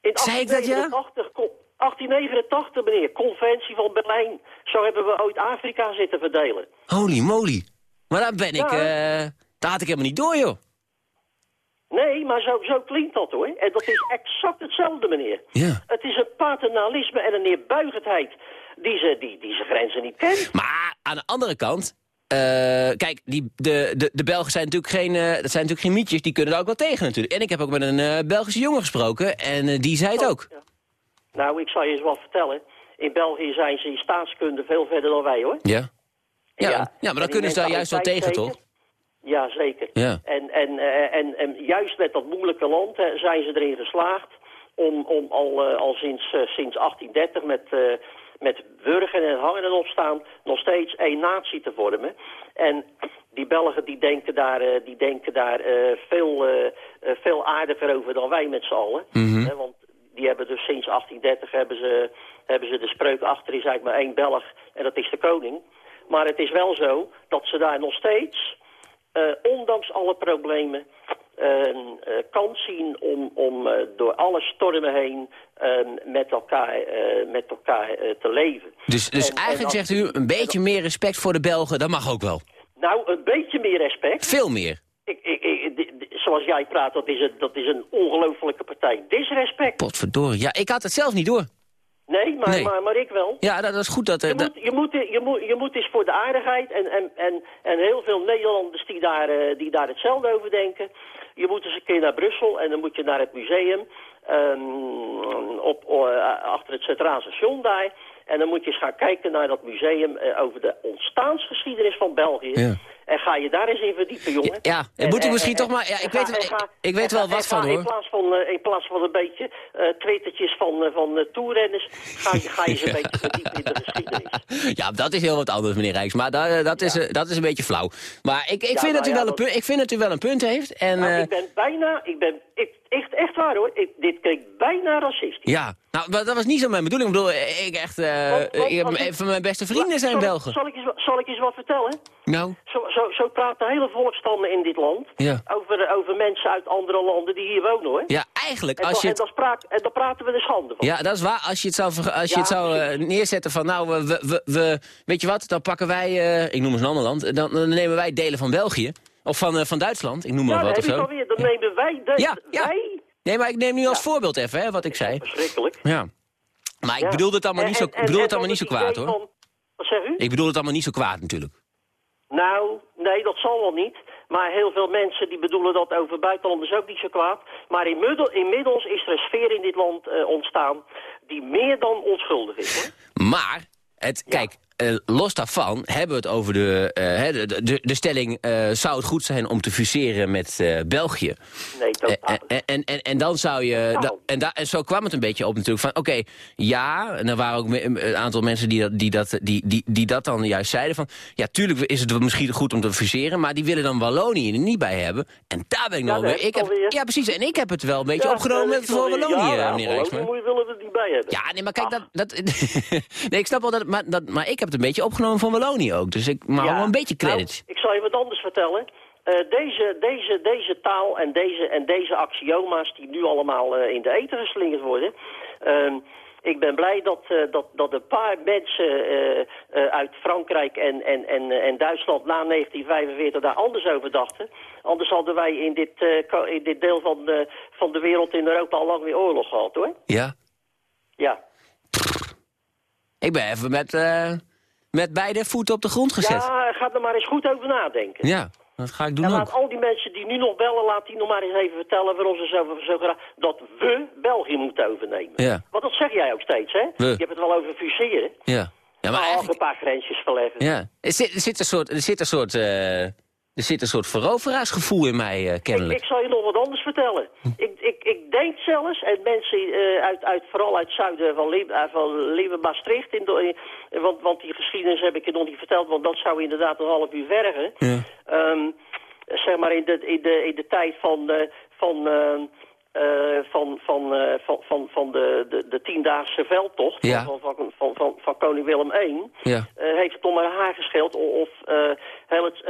In Zei ik dat, ja? 1889, kon- 1889, meneer, conventie van Berlijn. Zo hebben we ooit Afrika zitten verdelen. Holy moly. Maar daar ben ik. Ja. eh daar had ik helemaal niet door, joh. Nee, maar zo, zo klinkt dat hoor. En dat is exact hetzelfde, meneer. Ja. Het is een paternalisme en een neerbuigendheid die ze, die, die ze grenzen niet kent. Maar aan de andere kant... eh, kijk, die, de, de, de Belgen zijn natuurlijk, geen, eh, dat zijn natuurlijk geen mietjes. Die kunnen er ook wel tegen natuurlijk. En ik heb ook met een eh, Belgische jongen gesproken. En die zei het ook. Nou, ik zal je eens wat vertellen. In België zijn ze in staatskunde veel verder dan wij, hoor. Ja? Ja, ja, maar dan kunnen ze daar juist wel tegen, toch? Ja, zeker. Ja. En, en, en, en juist met dat moeilijke land hè, zijn ze erin geslaagd om, om al, al sinds, sinds 1830 met, met wurgen en hangen en opstaan nog steeds één natie te vormen. En die Belgen die denken daar, eh, die denken daar eh, veel, eh, veel aardiger over dan wij met z'n allen. Mhm. Want die hebben dus sinds 1830 hebben ze, hebben ze de spreuk achter is eigenlijk maar één Belg en dat is de koning. Maar het is wel zo dat ze daar nog steeds, ondanks alle problemen, een eh, kans zien om, om eh, door alle stormen heen eh, met elkaar, eh, met elkaar te leven. Dus, dus En- en eigenlijk zegt u een beetje meer respect voor de Belgen. Dat mag ook wel. Nou, een beetje meer respect. Veel meer. Ik, ik, ik- zoals jij praat, dat is een, dat is een ongelofelijke partij. Disrespect. Potverdorie. Ja, ik had het zelf niet door. Nee, maar, Nee. Maar, maar ik wel. Ja, dat, is goed dat... Je dat- moet, je, moet, je, moet, je moet eens voor de aardigheid en, en, en, en heel veel Nederlanders die daar, die daar hetzelfde over denken. Je moet eens een keer naar Brussel en dan moet je naar het museum ehm, op, eh, achter het Centraal Station daar. En dan moet je eens gaan kijken naar dat museum eh, over de ontstaansgeschiedenis van België. Ja. En ga je daar eens in verdiepen, jongen. Ja, En- moet ik en- misschien en- toch maar... Ja, ik ga- weet, en ik, ga- ik weet wel wat ga van, In hoor. plaats van, eh, in plaats van een beetje eh twittertjes van, eh, van eh, toerrenners, ga je, ga je eens een beetje verdiepen in de geschiedenis. Ja, dat is heel wat anders, meneer Rijks. Maar da- dat, is, dat is een beetje flauw. Maar ik, ik, Ja, vind, dat nou u ja, wel een punt, ik vind dat u wel een punt heeft. En, Nou, ik ben bijna, ik ben, ik, echt, echt waar hoor, ik, dit klinkt bijna racistisch. ja, nou, dat was niet zo mijn bedoeling. Ik bedoel, ik echt... Want- want ik heb, als ik- een van mijn beste vrienden zijn Belgen. Zal ik, eens, zal ik eens wat vertellen? Nou, Zo, zo, zo praten hele volkstammen in dit land ja. over, over mensen uit andere landen die hier wonen hoor. Ja, eigenlijk, En, als dan, je en, dan spraak, en dan praten we de schande van. Ja, dat is waar. Als je het zou, als je Ja, het zou eh, neerzetten van, nou, we, we, we, weet je wat, dan pakken wij, eh, ik noem eens een ander land, dan, dan nemen wij delen van België. Of van, eh, van Duitsland, ik noem maar Ja, wat of zo. alweer. Dan nemen wij, de, Ja, ja. wij Nee, maar ik neem nu als voorbeeld even, hè, wat ik zei. Verschrikkelijk. Ja. Maar ik bedoel het allemaal En- niet zo, en- bedoel het allemaal niet zo kwaad, hoor. van- Wat zeg u? Ik bedoel het allemaal niet zo kwaad, natuurlijk. Nou, nee, dat zal wel niet. Maar heel veel mensen die bedoelen dat over buitenlanders ook niet zo kwaad. Maar inmiddel, inmiddels is er een sfeer in dit land eh, ontstaan die meer dan onschuldig is. Hoor. Maar, het, kijk, eh, los daarvan hebben we het over de, eh, de, de, de stelling... eh, zou het goed zijn om te fuseren met België? Nee, dat En, en, en, dan zou je... da- en, da- en zo kwam het een beetje op natuurlijk van... Oké, ja, en er waren ook een aantal mensen die dat, die, dat, die, die, die dat dan juist zeiden van... Ja, tuurlijk is het misschien goed om te fuseren... maar die willen dan Wallonië er niet bij hebben. En daar ben ik Ja, nog weer... Ik heb, ja, precies, en ik heb het wel een beetje Ja, opgenomen voor. Wallonië, ja, meneer ja, Rijksma. Wallonië willen we er niet bij hebben. Ja, nee, maar kijk, dat, dat, nee, ik snap wel dat, maar, dat, maar ik heb het een beetje opgenomen van Wallonië ook. Dus ik mag Ja. wel een beetje credits. Nou, ik zal je wat anders vertellen. Eh, deze, deze, deze taal en deze, en deze axioma's die nu allemaal eh, in de eten geslingerd worden... ehm, ik ben blij dat, eh, dat, dat een paar mensen uit Frankrijk en, en, en, en Duitsland na 1945 daar anders over dachten. Anders hadden wij in dit, in dit deel van de, van de wereld in Europa al lang weer oorlog gehad, hoor. Ja, Ja. ik ben even met, met beide voeten op de grond gezet. Ja, ga er maar eens goed over nadenken. Ja, dat ga ik doen En ook. laat al die mensen die nu nog bellen, laat die nog maar eens even vertellen waarom ze zo, zo graag dat we België moeten overnemen. Ja, Want dat zeg jij ook steeds, hè? We. Je hebt het wel over fuseren. ja. Ja, maar maar eigenlijk... een paar grensjes verleggen. Ja. Er, zit, er zit een soort, er zit een soort, eh, er zit een soort veroveraarsgevoel in mij, Ik, kennelijk. ik zal je nog wat anders vertellen. Ik, ik, ik denk zelfs, en mensen eh, uit, uit, vooral uit het zuiden van, Lim, eh, van Limburg, Maastricht, in de, want, want die geschiedenis heb ik je nog niet verteld, want dat zou inderdaad een half uur vergen. Ja. Ehm, zeg maar in de, in de, in de tijd van, van, ehm, eh, van, van, eh, van, van, van de, de, de tiendaagse veldtocht Ja. van, van, van, van, van koning Willem I... Ja. eh, heeft het om haar haar gescheeld of eh, heel, het,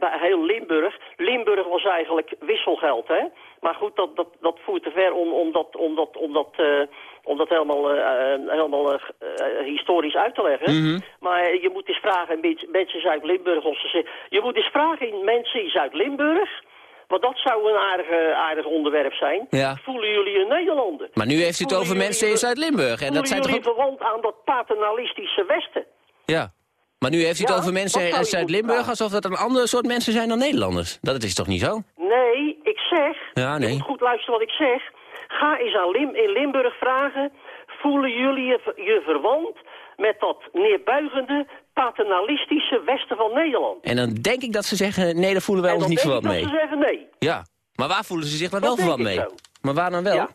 eh, heel Limburg. Limburg was eigenlijk wisselgeld, hè? Maar goed, dat, dat, dat voert te ver om, om dat, om dat, om dat, eh, om dat helemaal, eh, eh, helemaal eh, eh, historisch uit te leggen. Mhm. Maar je moet eens vragen in mensen- in Zuid-Limburg of ze zeggen... Je moet eens vragen in mensen in Zuid-Limburg... Want dat zou een aardige, aardig onderwerp zijn. Ja. Voelen jullie een Nederlander? Maar nu heeft u het Voelen over mensen in Zuid-Limburg. En dat zijn toch ook... verwant aan dat paternalistische Westen? Ja. Maar nu heeft u het Ja, over mensen uit je Zuid-Limburg... alsof dat een ander soort mensen zijn dan Nederlanders. Dat is toch niet zo? Nee, ik zeg... Ja, nee. Je moet goed luisteren wat ik zeg. Ga eens aan Lim in Limburg vragen... Voelen jullie je, je verwant met dat neerbuigende, paternalistische Westen van Nederland? En dan denk ik dat ze zeggen... nee, daar voelen wij En ons dan niet denk verwant ik mee. dat ze zeggen nee. Ja. Maar waar voelen ze zich dan wel verwant denk mee? ik zo. Maar waar dan wel? Ja.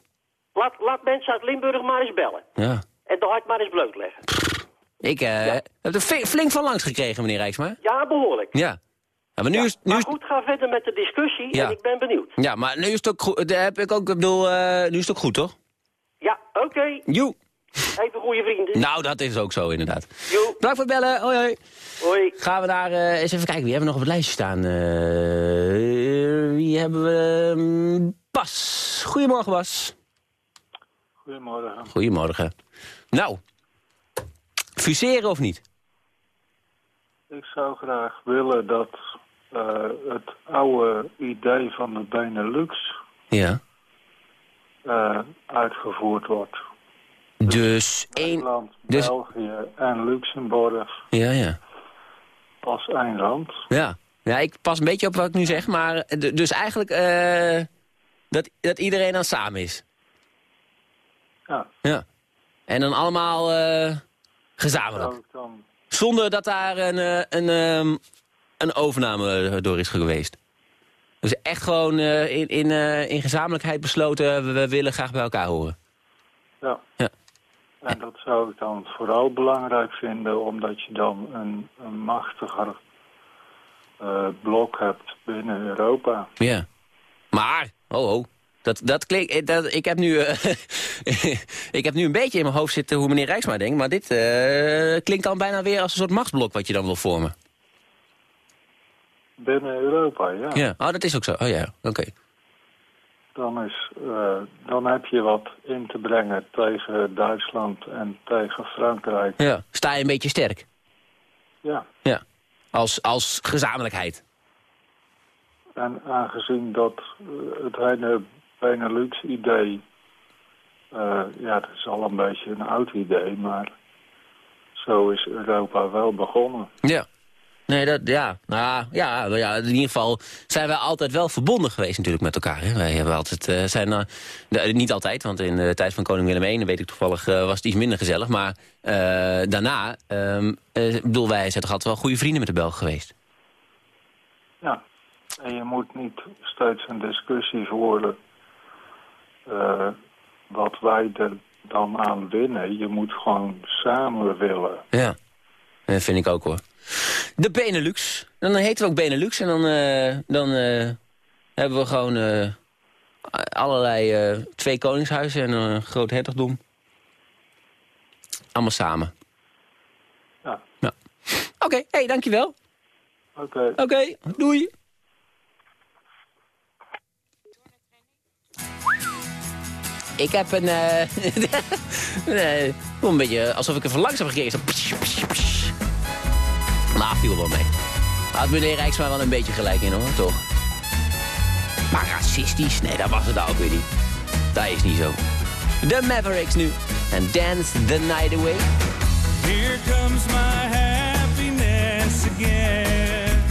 Laat, laat mensen uit Limburg maar eens bellen. Ja. En de hart maar eens blootleggen. Ik eh, heb er flink van langs gekregen, meneer Rijksma. Ja, behoorlijk. Ja. Ja, maar nu is, nu Maar goed, ga verder met de discussie Ja. en ik ben benieuwd. ja, maar nu is het ook goed. Heb ik ook, ik bedoel, eh, nu is het ook goed, toch? Ja, oké. Joe. Even goede vrienden. Nou, dat is ook zo, inderdaad. Jo. Bedankt voor het bellen. Hoi, hoi. Hoi. Gaan we daar eh, eens even kijken. Wie hebben we nog op het lijstje staan? Eh, wie hebben we? Mm, Bas. Goedemorgen, Bas. Goedemorgen. Goedemorgen. Nou, fuseren of niet? Ik zou graag willen dat eh, het oude idee van de Benelux Ja. eh, uitgevoerd wordt. Dus één... Dus- België en Luxemburg Ja, ja. als één land. Ja. Ja, ik pas een beetje op wat ik nu zeg, maar... eh, Dus eigenlijk eh, dat, dat iedereen dan samen is. Ja. Ja. En dan allemaal eh, gezamenlijk. dan, Zonder dat daar een, eh, een, ehm, een overname door is geweest. Dus echt gewoon in, in, in gezamenlijkheid besloten, we, we willen graag bij elkaar horen. Ja. Ja. En dat zou ik dan vooral belangrijk vinden, omdat je dan een, een machtiger eh, blok hebt binnen Europa. Ja. Maar, oh, oh. Dat, dat klinkt, eh, dat, ik, heb nu, eh, ik heb nu een beetje in mijn hoofd zitten hoe meneer Rijksma denkt... maar dit eh, klinkt dan bijna weer als een soort machtsblok wat je dan wil vormen. Binnen Europa, ja. Ja, oh, dat is ook zo. Oh ja, oké. Dan, is, eh, dan heb je wat in te brengen tegen Duitsland en tegen Frankrijk. Ja. Sta je een beetje sterk? Ja. Ja. Als, als gezamenlijkheid. En aangezien dat eh, het hele Benelux-idee... eh, ja, dat is al een beetje een oud idee, maar zo is Europa wel begonnen. Ja. Nee, dat, ja. Nou, ja, ja, in ieder geval zijn wij altijd wel verbonden geweest natuurlijk met elkaar. Hè. Wij hebben altijd, eh, zijn, eh, de- niet altijd, want in de tijd van koning Willem I, weet ik toevallig, eh, was het iets minder gezellig. Maar eh, daarna, eh, ik bedoel, wij zijn toch altijd wel goede vrienden met de Belgen geweest. Ja, en je moet niet steeds een discussie voeren eh, wat wij er dan aan winnen. Je moet gewoon samen willen. Ja, dat vind ik ook hoor. De Benelux. Dan heten we ook Benelux en dan, eh, dan eh, hebben we gewoon eh, allerlei twee koningshuizen en een groot hertogdom. Allemaal samen. Ja. ja. Oké, hey, dankjewel. Oké. Oké, doei. Ik heb een... nee, een beetje alsof ik. Zo psh, psh, psh. Maar viel wel mee. Had meneer Rijksma wel een beetje gelijk in hoor, toch? Maar racistisch? Nee, dat was het ook weer niet. Dat is niet zo. De Mavericks nu. En Dance the Night Away. Here comes my happiness again.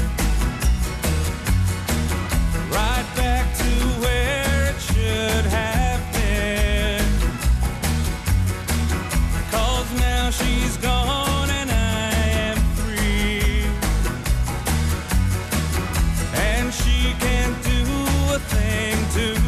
Right back to where it should have been. Now she's gone thing to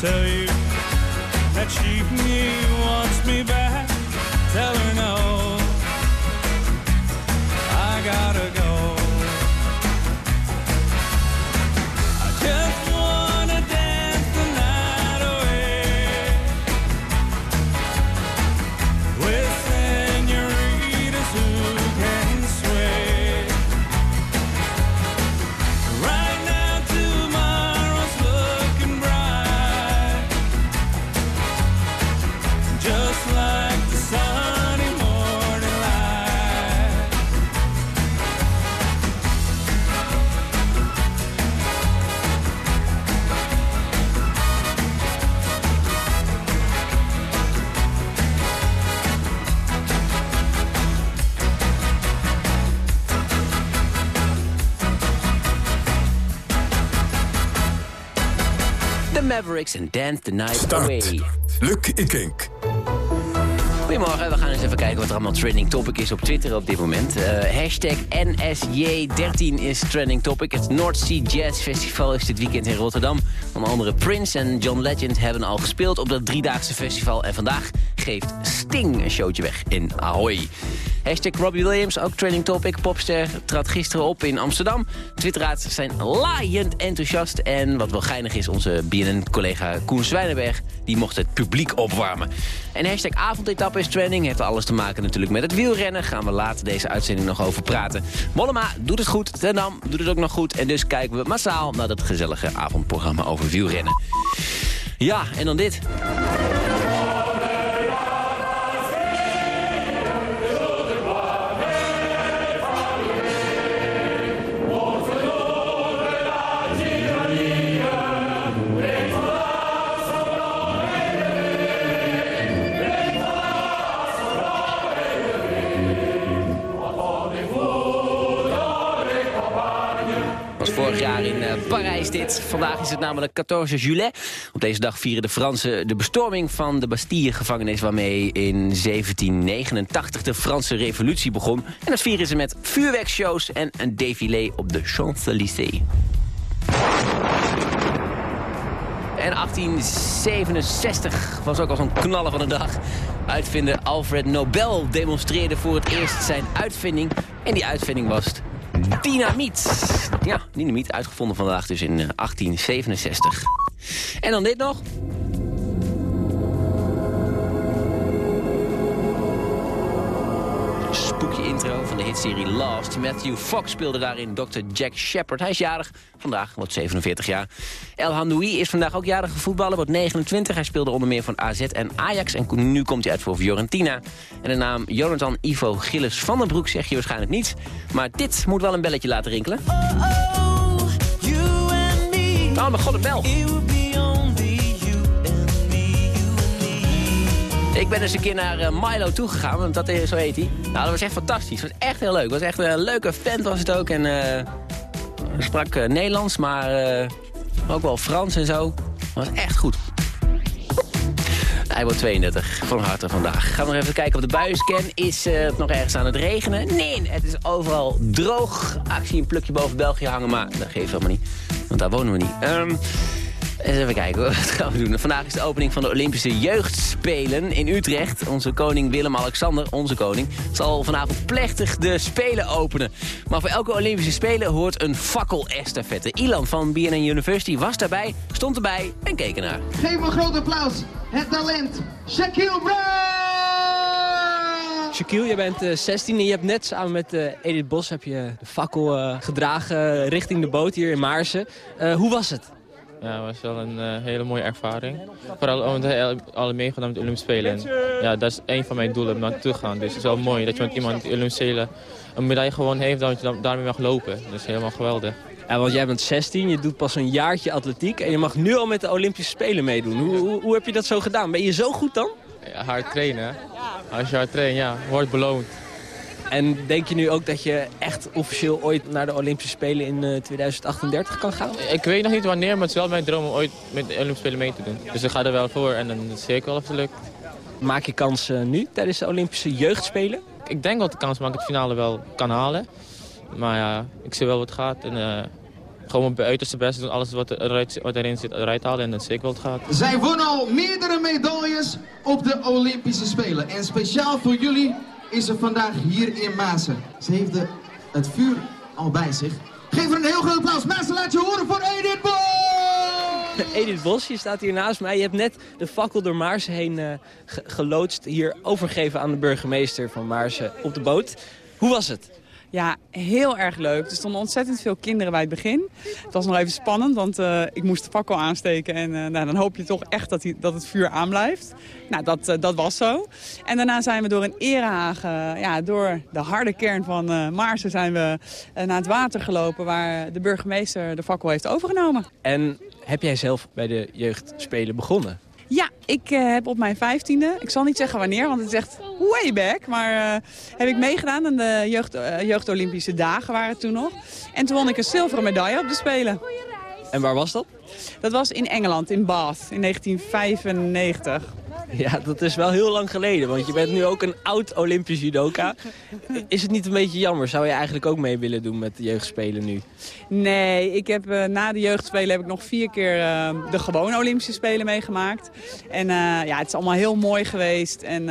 tell you that she wants me back. En Dance the Night Away. Luc Ikink. Goedemorgen, we gaan eens even kijken wat er allemaal trending topic is op Twitter op dit moment. Eh, hashtag NSJ13 is trending topic. Het North Sea Jazz Festival is dit weekend in Rotterdam. Onder andere Prince en John Legend hebben al gespeeld op dat driedaagse festival. En vandaag geeft Sting een showtje weg in Ahoy. Hashtag Robbie Williams, ook trending topic. Popster trad gisteren op in Amsterdam. Twitteraars zijn laaiend enthousiast. En wat wel geinig is, onze BNN-collega Koen Zwijnenberg... die mocht het publiek opwarmen. En hashtag avondetappe is trending. Heeft alles te maken natuurlijk met het wielrennen. Gaan we later deze uitzending nog over praten. Mollema doet het goed. Ten Dam doet het ook nog goed. En dus kijken we massaal naar dat gezellige avondprogramma over wielrennen. Ja, en dan dit. Vandaag is het namelijk 14 juli. Op deze dag vieren de Fransen de bestorming van de Bastille-gevangenis... waarmee in 1789 de Franse revolutie begon. En dat vieren ze met vuurwerkshows en een défilé op de Champs-Élysées. En 1867 was ook al zo'n knaller van de dag. Uitvinder Alfred Nobel demonstreerde voor het eerst zijn uitvinding. En die uitvinding was dynamiet. Ja, dynamiet, uitgevonden vandaag dus in eh, 1867. En dan dit nog. Van de hitserie Lost. Matthew Fox speelde daarin Dr. Jack Shepard. Hij is jarig, vandaag wordt 47 jaar. El Handoui is vandaag ook jarig voetballer, wordt 29. Hij speelde onder meer van AZ en Ajax. En nu komt hij uit voor Fiorentina. En de naam Jonathan Ivo Gilles van den Broek zeg je waarschijnlijk niet. Maar dit moet wel een belletje laten rinkelen. Oh, mijn god, een bel. Ik ben eens een keer naar uh, Milo toegegaan, want dat zo heet hij. Nou, dat was echt fantastisch. Dat was echt heel leuk. Het was echt een leuke vent was het ook. En hij sprak uh, Nederlands, maar ook wel Frans en zo. Dat was echt goed. Hij wordt 32, van harte vandaag. Gaan we nog even kijken op de buienscan. Is het nog ergens aan het regenen? Nee, het is overal droog. Actie een plukje boven België hangen, maar dat geeft helemaal niet. Want daar wonen we niet. Um, eens even kijken, wat gaan we doen? Vandaag is de opening van de Olympische Jeugdspelen in Utrecht. Onze koning Willem-Alexander, onze koning, zal vanavond plechtig de Spelen openen. Maar voor elke Olympische Spelen hoort een fakkel-estafette. Ilan van BNN University was daarbij, stond erbij en keek ernaar. Geef een groot applaus. Het talent, Shaquille Brown! Shaquille, je bent uh, 16 en je hebt net samen met uh, Edith Bos heb je de fakkel uh, gedragen richting de boot hier in Maarsen. hoe was het? Ja, het was wel een uh, hele mooie ervaring. Vooral omdat hij alle meegedaan met de Olympische Spelen. En, ja, dat is een van mijn doelen om naartoe te gaan. Dus het is wel mooi dat je met iemand die Olympische Spelen een medaille gewoon heeft, dat je daarmee mag lopen. Dat is helemaal geweldig. Ja, want jij bent 16, je doet pas een jaartje atletiek en je mag nu al met de Olympische Spelen meedoen. Hoe, hoe, hoe heb je dat zo gedaan? Ben je zo goed dan? Ja, hard trainen. Als je hard traint, ja, wordt beloond. En denk je nu ook dat je echt officieel ooit naar de Olympische Spelen in uh, 2038 kan gaan? Ik weet nog niet wanneer, maar het is wel mijn droom om ooit met de Olympische Spelen mee te doen. Dus ik ga er wel voor en dan zie ik wel of het lukt. Maak je kans uh, nu tijdens de Olympische Jeugdspelen? Ik denk wel de kans dat ik het finale wel kan halen. Maar ja, ik zie wel wat het gaat. En, uh, gewoon mijn uiterste best doen, alles wat, eruit, wat erin zit eruit halen en dan zie ik wel het gaat. Zij wonnen al meerdere medailles op de Olympische Spelen. En speciaal voor jullie is ze vandaag hier in Maasen. Ze heeft de, het vuur al bij zich. Geef er een heel groot applaus. Maasen, laat je horen voor Edith Bos! Edith Bos, je staat hier naast mij. Je hebt net de fakkel door Maarsen heen uh, ge geloodst. Hier overgegeven aan de burgemeester van Maarsen op de boot. Hoe was het? Ja, heel erg leuk. Er stonden ontzettend veel kinderen bij het begin. Het was nog even spannend, want uh, ik moest de fakkel aansteken. En uh, nou, dan hoop je toch echt dat, die, dat het vuur aanblijft. Nou, dat, uh, dat was zo. En daarna zijn we door een erehagen, ja, door de harde kern van Maarsen... zijn we naar het water gelopen waar de burgemeester de fakkel heeft overgenomen. En heb jij zelf bij de jeugdspelen begonnen? Ja, ik uh, heb op mijn vijftiende, ik zal niet zeggen wanneer, want het is echt way back. Maar uh, heb ik meegedaan aan de jeugd, uh, jeugd-Olympische dagen waren het toen nog. En toen won ik een zilveren medaille op de Spelen. En waar was dat? Dat was in Engeland, in Bath, in 1995. Ja, dat is wel heel lang geleden, want je bent nu ook een oud Olympisch judoka. Is het niet een beetje jammer? Zou je eigenlijk ook mee willen doen met de jeugdspelen nu? Nee, ik heb, eh, na de jeugdspelen heb ik nog vier keer eh, de gewone Olympische Spelen meegemaakt. En eh, ja, het is allemaal heel mooi geweest. En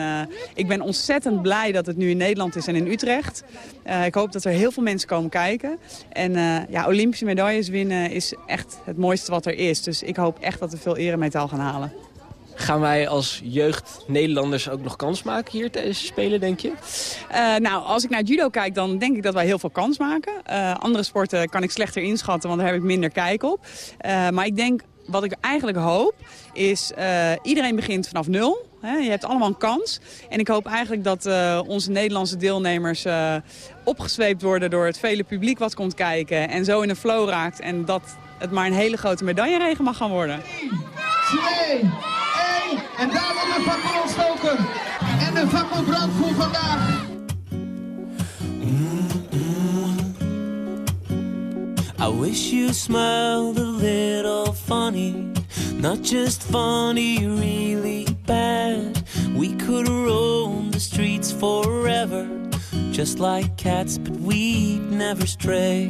ik ben ontzettend blij dat het nu in Nederland is en in Utrecht. Ik hoop dat er heel veel mensen komen kijken. En ja, Olympische medailles winnen is echt het mooiste wat er is. Dus ik hoop echt dat we veel eremetaal gaan halen. Gaan wij als jeugd Nederlanders ook nog kans maken hier tijdens de Spelen, denk je? Eh, nou, als ik naar judo kijk, dan denk ik dat wij heel veel kans maken. Eh, andere sporten kan ik slechter inschatten, want daar heb ik minder kijk op. Eh, maar ik denk, wat ik eigenlijk hoop, is iedereen begint vanaf nul. Hè? Je hebt allemaal een kans. En ik hoop eigenlijk dat onze Nederlandse deelnemers opgesweept worden door het vele publiek wat komt kijken. En zo in een flow raakt. En dat het maar een hele grote medailleregen mag gaan worden. 2, 1. En daar wordt de fakkel ontstoken. En de fakkel brandt voor vandaag. I wish you smiled a little funny, not just funny, really bad. We could roam the streets forever, just like cats, but we'd never stray.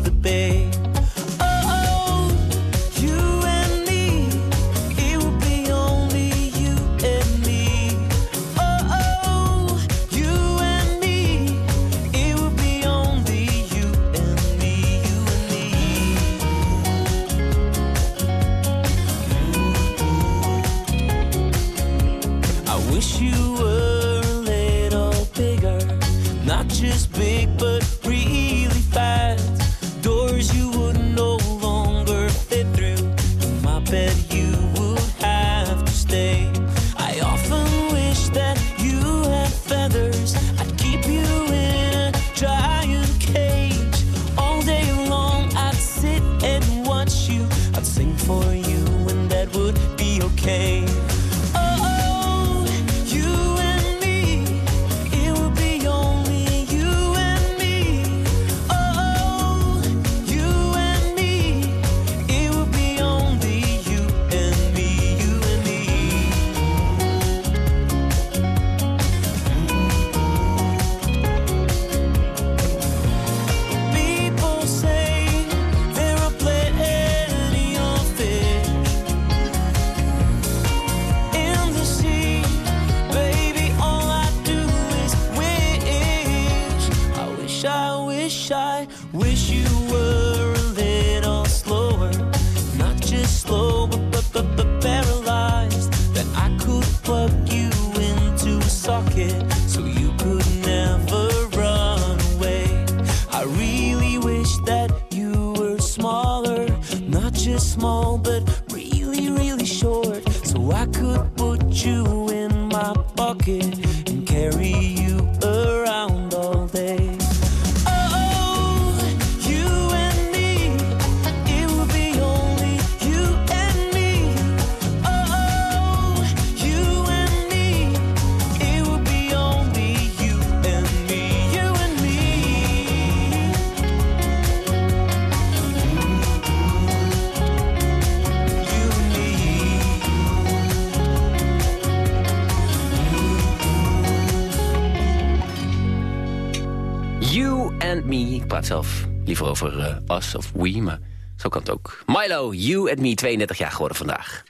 of we, maar zo kan het ook. Milo, you and me, 32 jaar geworden vandaag.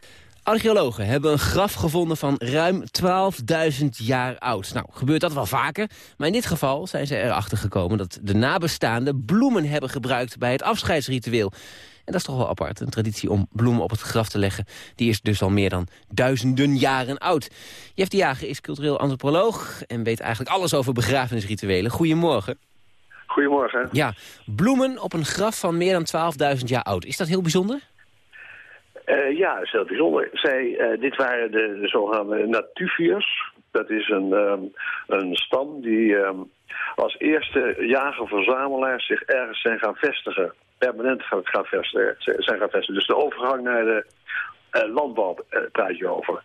Archeologen hebben een graf gevonden van ruim 12.000 jaar oud. Nou, gebeurt dat wel vaker, maar in dit geval zijn ze erachter gekomen... dat de nabestaanden bloemen hebben gebruikt bij het afscheidsritueel. En dat is toch wel apart, een traditie om bloemen op het graf te leggen. Die is dus al meer dan duizenden jaren oud. Jeff de Jager is cultureel antropoloog en weet eigenlijk alles over begrafenisrituelen. Goedemorgen. Goedemorgen. Ja, bloemen op een graf van meer dan 12.000 jaar oud. Is dat heel bijzonder? Eh, ja, dat is heel bijzonder. Zij, eh, dit waren de, de zogenaamde natuviërs. Dat is een, ehm, een stam die ehm, als eerste jager-verzamelaars zich ergens zijn gaan vestigen. Permanent gaan, gaan vestigen, zijn gaan vestigen. Dus de overgang naar de eh, landbouw praat je over.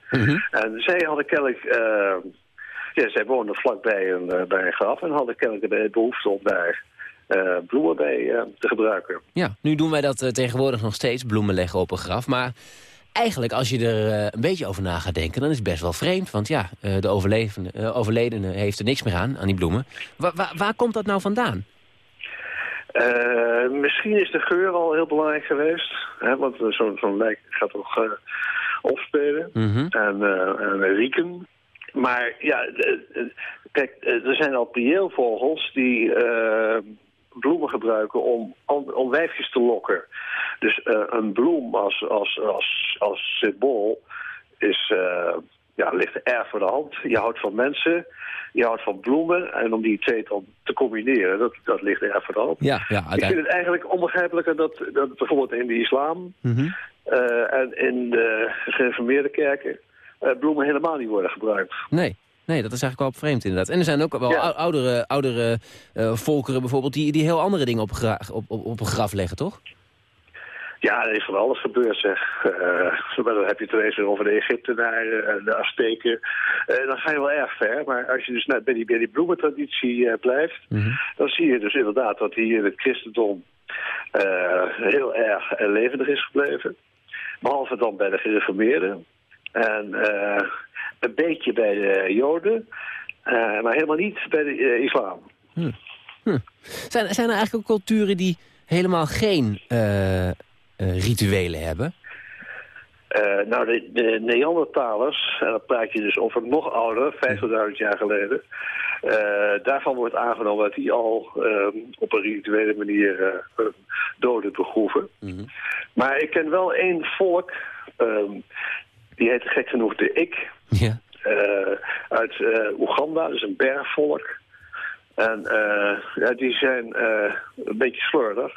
En zij hadden kennelijk... ja, zij woonden vlakbij een, eh, bij een graf en hadden kennelijk de behoefte om daar eh, bloemen bij eh, te gebruiken. Ja, nu doen wij dat tegenwoordig nog steeds, bloemen leggen op een graf. Maar eigenlijk, als je er een beetje over na gaat denken... dan is het best wel vreemd. Want ja, de overlevende, overledene heeft er niks meer aan, aan die bloemen. Wa- wa- waar komt dat nou vandaan? Misschien is de geur al heel belangrijk geweest. Hè, want zo'n zo'n lijk gaat toch opspelen en, eh, en rieken. Maar ja, de- de- kijk, eh, er zijn al prieelvogels die eh, bloemen gebruiken om, om, om wijfjes te lokken. Dus eh, een bloem als, als, als, als symbool is, eh, ja, ligt erg voor de hand. Je houdt van mensen, je houdt van bloemen. En om die twee dan te combineren, dat, dat ligt erg voor de hand. Ja, ja Ik vind het eigenlijk onbegrijpelijker dat, dat bijvoorbeeld in de islam Mhm. eh, en in de gereformeerde kerken eh, bloemen helemaal niet worden gebruikt. Nee. Nee, dat is eigenlijk wel vreemd inderdaad. En er zijn ook wel Ja. oudere, oudere eh, volkeren bijvoorbeeld... Die, die heel andere dingen op, op, op, op een graf leggen, toch? Ja, er is van alles gebeurd, zeg. Eh, maar dan heb je het ineens weer over de Egyptenaren en de Azteken. Eh, dan ga je wel erg ver. Maar als je dus net bij die, bij die bloementraditie eh, blijft... dan zie je dus inderdaad dat hier het christendom eh, heel erg eh, levendig is gebleven. Behalve dan bij de gereformeerden. En eh, een beetje bij de joden. eh, maar helemaal niet bij de eh, islam. Hm. Zijn, zijn er eigenlijk ook culturen die helemaal geen rituelen hebben? Eh, nou, de, de Neandertalers, en dan praat je dus over nog ouder, 50.000 jaar geleden. eh, daarvan wordt aangenomen dat die al op een rituele manier eh, doden begroeven. Maar ik ken wel één volk, ehm, die heet gek genoeg de Ik. Ja. eh, uit eh, Oeganda, dus een bergvolk. En eh, ja, die zijn een beetje slordig.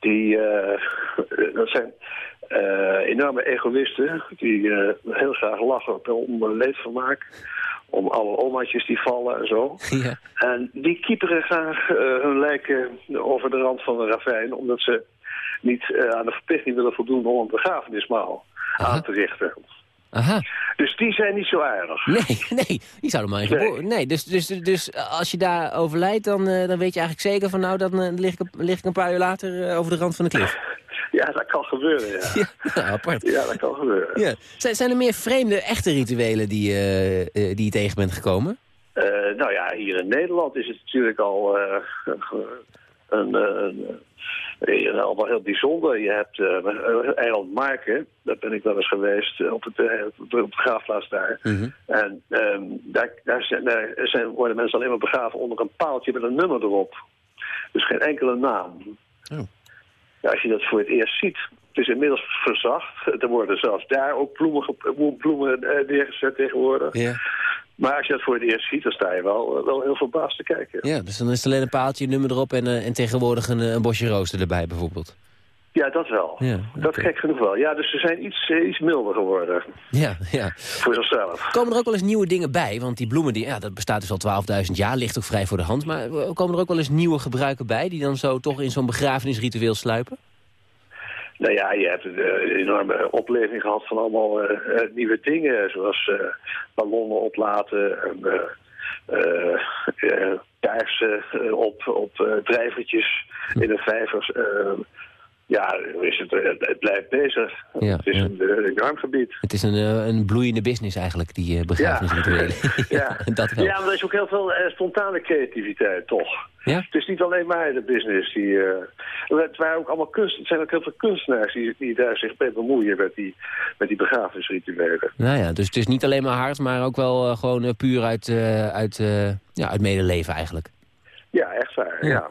Die, dat zijn enorme egoïsten die heel graag lachen om een leedvermaak. Om alle omaatjes die vallen en zo. Ja. En die kieperen graag hun lijken over de rand van de ravijn... omdat ze niet aan de verplichting willen voldoen om een begrafenismaal aan te richten. Aha. Dus die zijn niet zo aardig. Nee, nee, die zouden maar geboren. Nee, dus, dus, dus als je daar overlijdt, dan, eh, dan weet je eigenlijk zeker van... nou, dan eh, lig, ik, lig ik een paar uur later eh, over de rand van de klif. Ja, dat kan gebeuren, ja. Ja, apart. Ja, dat kan gebeuren. Ja. Zijn, zijn er meer vreemde, echte rituelen die, die je tegen bent gekomen? Nou ja, hier in Nederland is het natuurlijk al een, een, een, allemaal heel bijzonder. Je hebt eh eiland Marken, daar ben ik wel eens geweest, eh, op, het, eh, op begraafplaats daar. En ehm, daar, daar, zijn, daar zijn, worden mensen alleen maar begraven onder een paaltje met een nummer erop. Dus geen enkele naam. Ja, als je dat voor het eerst ziet, het is inmiddels verzacht. Er worden zelfs daar ook bloemen, bloemen eh, neergezet tegenwoordig. Ja. Maar als je dat voor het eerst ziet, dan sta je wel, eh, wel heel verbaasd te kijken. Ja, dus dan is het alleen een paaltje, nummer erop en, eh, en tegenwoordig een, eh, een bosje rooster erbij bijvoorbeeld. Ja, dat wel. Ja, Dat gek genoeg wel. Ja, dus ze zijn iets, iets milder geworden Ja, ja. voor zichzelf. Komen er ook wel eens nieuwe dingen bij? Want die bloemen, die, ja, dat bestaat dus al 12.000 jaar, ligt ook vrij voor de hand. Maar komen er ook wel eens nieuwe gebruiken bij... die dan zo toch in zo'n begrafenisritueel sluipen? Nou ja, je hebt een eh, enorme opleving gehad van allemaal eh, eh, nieuwe dingen. Zoals ballonnen oplaten en kaarsen op, op drijvertjes in de vijvers. Ja, is het, het blijft bezig. Ja, het is ja. een, eh, enorm gebied. Het is een, eh, een bloeiende business eigenlijk, die eh, begrafenisrituelen. Ja. dat wel. Ja, maar er is ook heel veel spontane creativiteit, toch? Ja? Het is niet alleen maar de business die... eh, het, waren ook allemaal kunst, het zijn ook heel veel kunstenaars die, die daar zich mee bemoeien met die, met die begrafenisrituelen. Nou ja, dus het is niet alleen maar hard, maar ook wel gewoon puur uit, uit, ja, uit medeleven eigenlijk. Ja, echt waar, ja.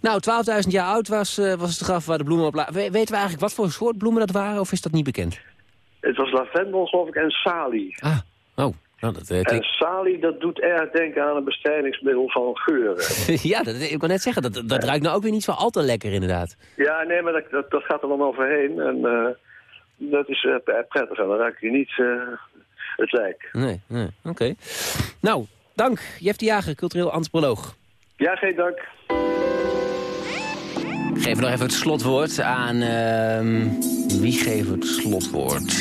Nou, 12.000 jaar oud was, eh, was het graf waar de bloemen op lagen. We- Weten we eigenlijk wat voor soort bloemen dat waren, of is dat niet bekend? Het was lavendel, geloof ik, en salie. Ah, oh, nou, dat eh, En salie, dat doet erg denken aan een bestrijdingsmiddel van geuren. ja, dat, ik wou net zeggen, dat, dat ruikt nou ook weer niet zo al te lekker inderdaad. ja, nee, maar dat, dat, dat gaat er dan overheen. En eh, dat is prettig. En dan ruik je niet... het lijk. Nee, nee, oké. Nou, dank. Jeff de Jager, cultureel antropoloog. Ja, geen dank. Geef nog even het slotwoord aan... ehm, wie geeft het slotwoord?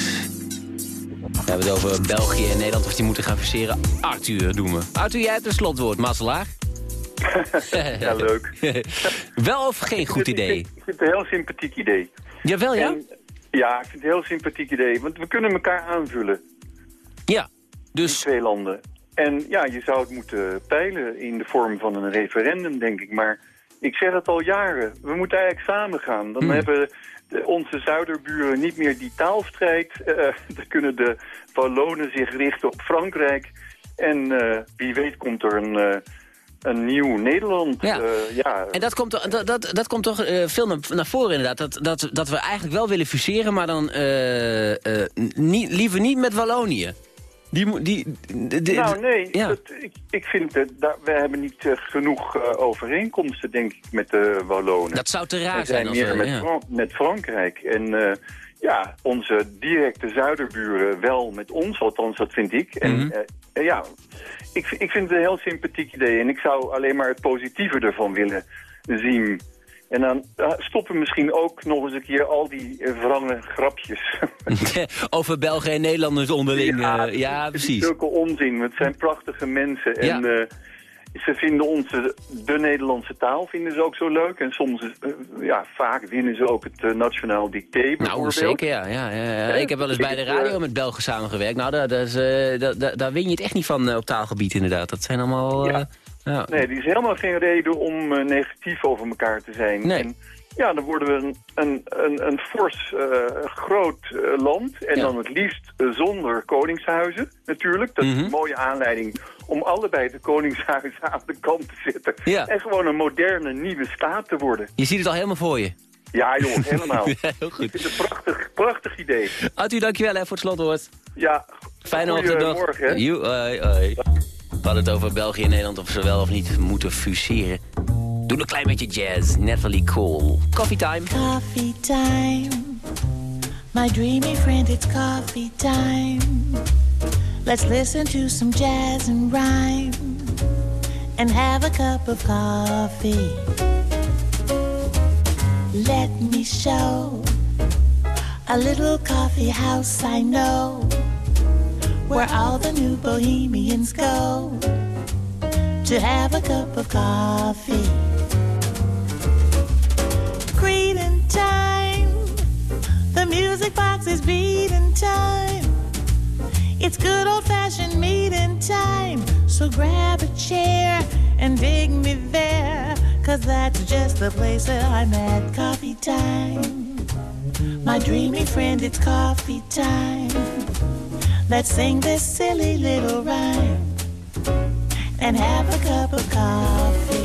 We hebben het over België en Nederland of die moeten gaan verseren. Arthur, doen we. Arthur, jij hebt een slotwoord. Masselaar? ja, leuk. Wel of geen goed idee? Ik vind het een heel sympathiek idee. Jawel, ja? En, ja, ik vind het een heel sympathiek idee. Want we kunnen elkaar aanvullen. Ja, dus... Die twee landen. En ja, je zou het moeten peilen in de vorm van een referendum, denk ik. Maar ik zeg het al jaren. We moeten eigenlijk samen gaan. Dan Hmm. hebben de- onze zuiderburen niet meer die taalstrijd. Eh, dan kunnen de Wallonen zich richten op Frankrijk. En eh, wie weet komt er een, eh, een nieuw Nederland. Ja. Ja, En dat komt, dat, dat, dat komt toch veel naar, naar voren inderdaad. Dat, dat, dat we eigenlijk wel willen fuseren, maar dan liever niet met Wallonië. Die, die, de- de- nou, nee. ja. Dat, ik, ik vind dat we hebben niet eh, genoeg eh, overeenkomsten, denk ik, met de Wallonen. Dat zou te raar We zijn meer we- met, ja. Fran- met Frankrijk. En eh, ja, onze directe zuiderburen wel met ons, althans dat vind ik. En Mhm. ja, ik, ik vind het een heel sympathiek idee. En ik zou alleen maar het positieve ervan willen zien. En dan eh, stoppen misschien ook nog eens een keer al die uh, wrange grapjes. Over Belgen en Nederlanders onderling. Ja, ja Het is precies. zulke onzin. want Het zijn prachtige mensen. En Ja. eh, ze vinden onze, de Nederlandse taal vinden ze ook zo leuk. En soms, eh, ja, vaak winnen ze ook het eh, nationaal dicté Nou, zeker, ja. ja, ja, ja. Ik heb wel eens bij de radio met Belgen samengewerkt. Nou, daar, daar, is, eh, daar, daar, daar win je het echt niet van eh, op taalgebied inderdaad. Dat zijn allemaal... eh, ja. Nee, die is helemaal geen reden om eh, negatief over elkaar te zijn. Nee. En, ja, dan worden we een, een, een, een fors eh, groot eh, land. En Ja. dan het liefst zonder koningshuizen, natuurlijk. Dat is Mhm. een mooie aanleiding om allebei de koningshuizen aan de kant te zetten. Ja. En gewoon een moderne, nieuwe staat te worden. Je ziet het al helemaal voor je. Ja, joh, helemaal. Ja, heel goed. Ik vind het een prachtig, prachtig idee. Arthur, dankjewel hè, voor het slotwoord. Ja, Fijne ochtend. Goedemorgen, We hadden het over België en Nederland of ze wel of niet moeten fuseren. Doe een klein beetje jazz. Natalie Cole. Coffee time. Coffee time. My dreamy friend, it's coffee time. Let's listen to some jazz and rhyme and have a cup of coffee. Let me show a little coffee house I know where all the new bohemians go to have a cup of coffee. Greeting time. The music box is beating time. It's good old fashioned meeting time. So grab a chair and dig me there. Cause that's just the place that I'm at. Coffee time. My dreamy friend, it's coffee time. Let's sing this silly little rhyme and have a cup of coffee.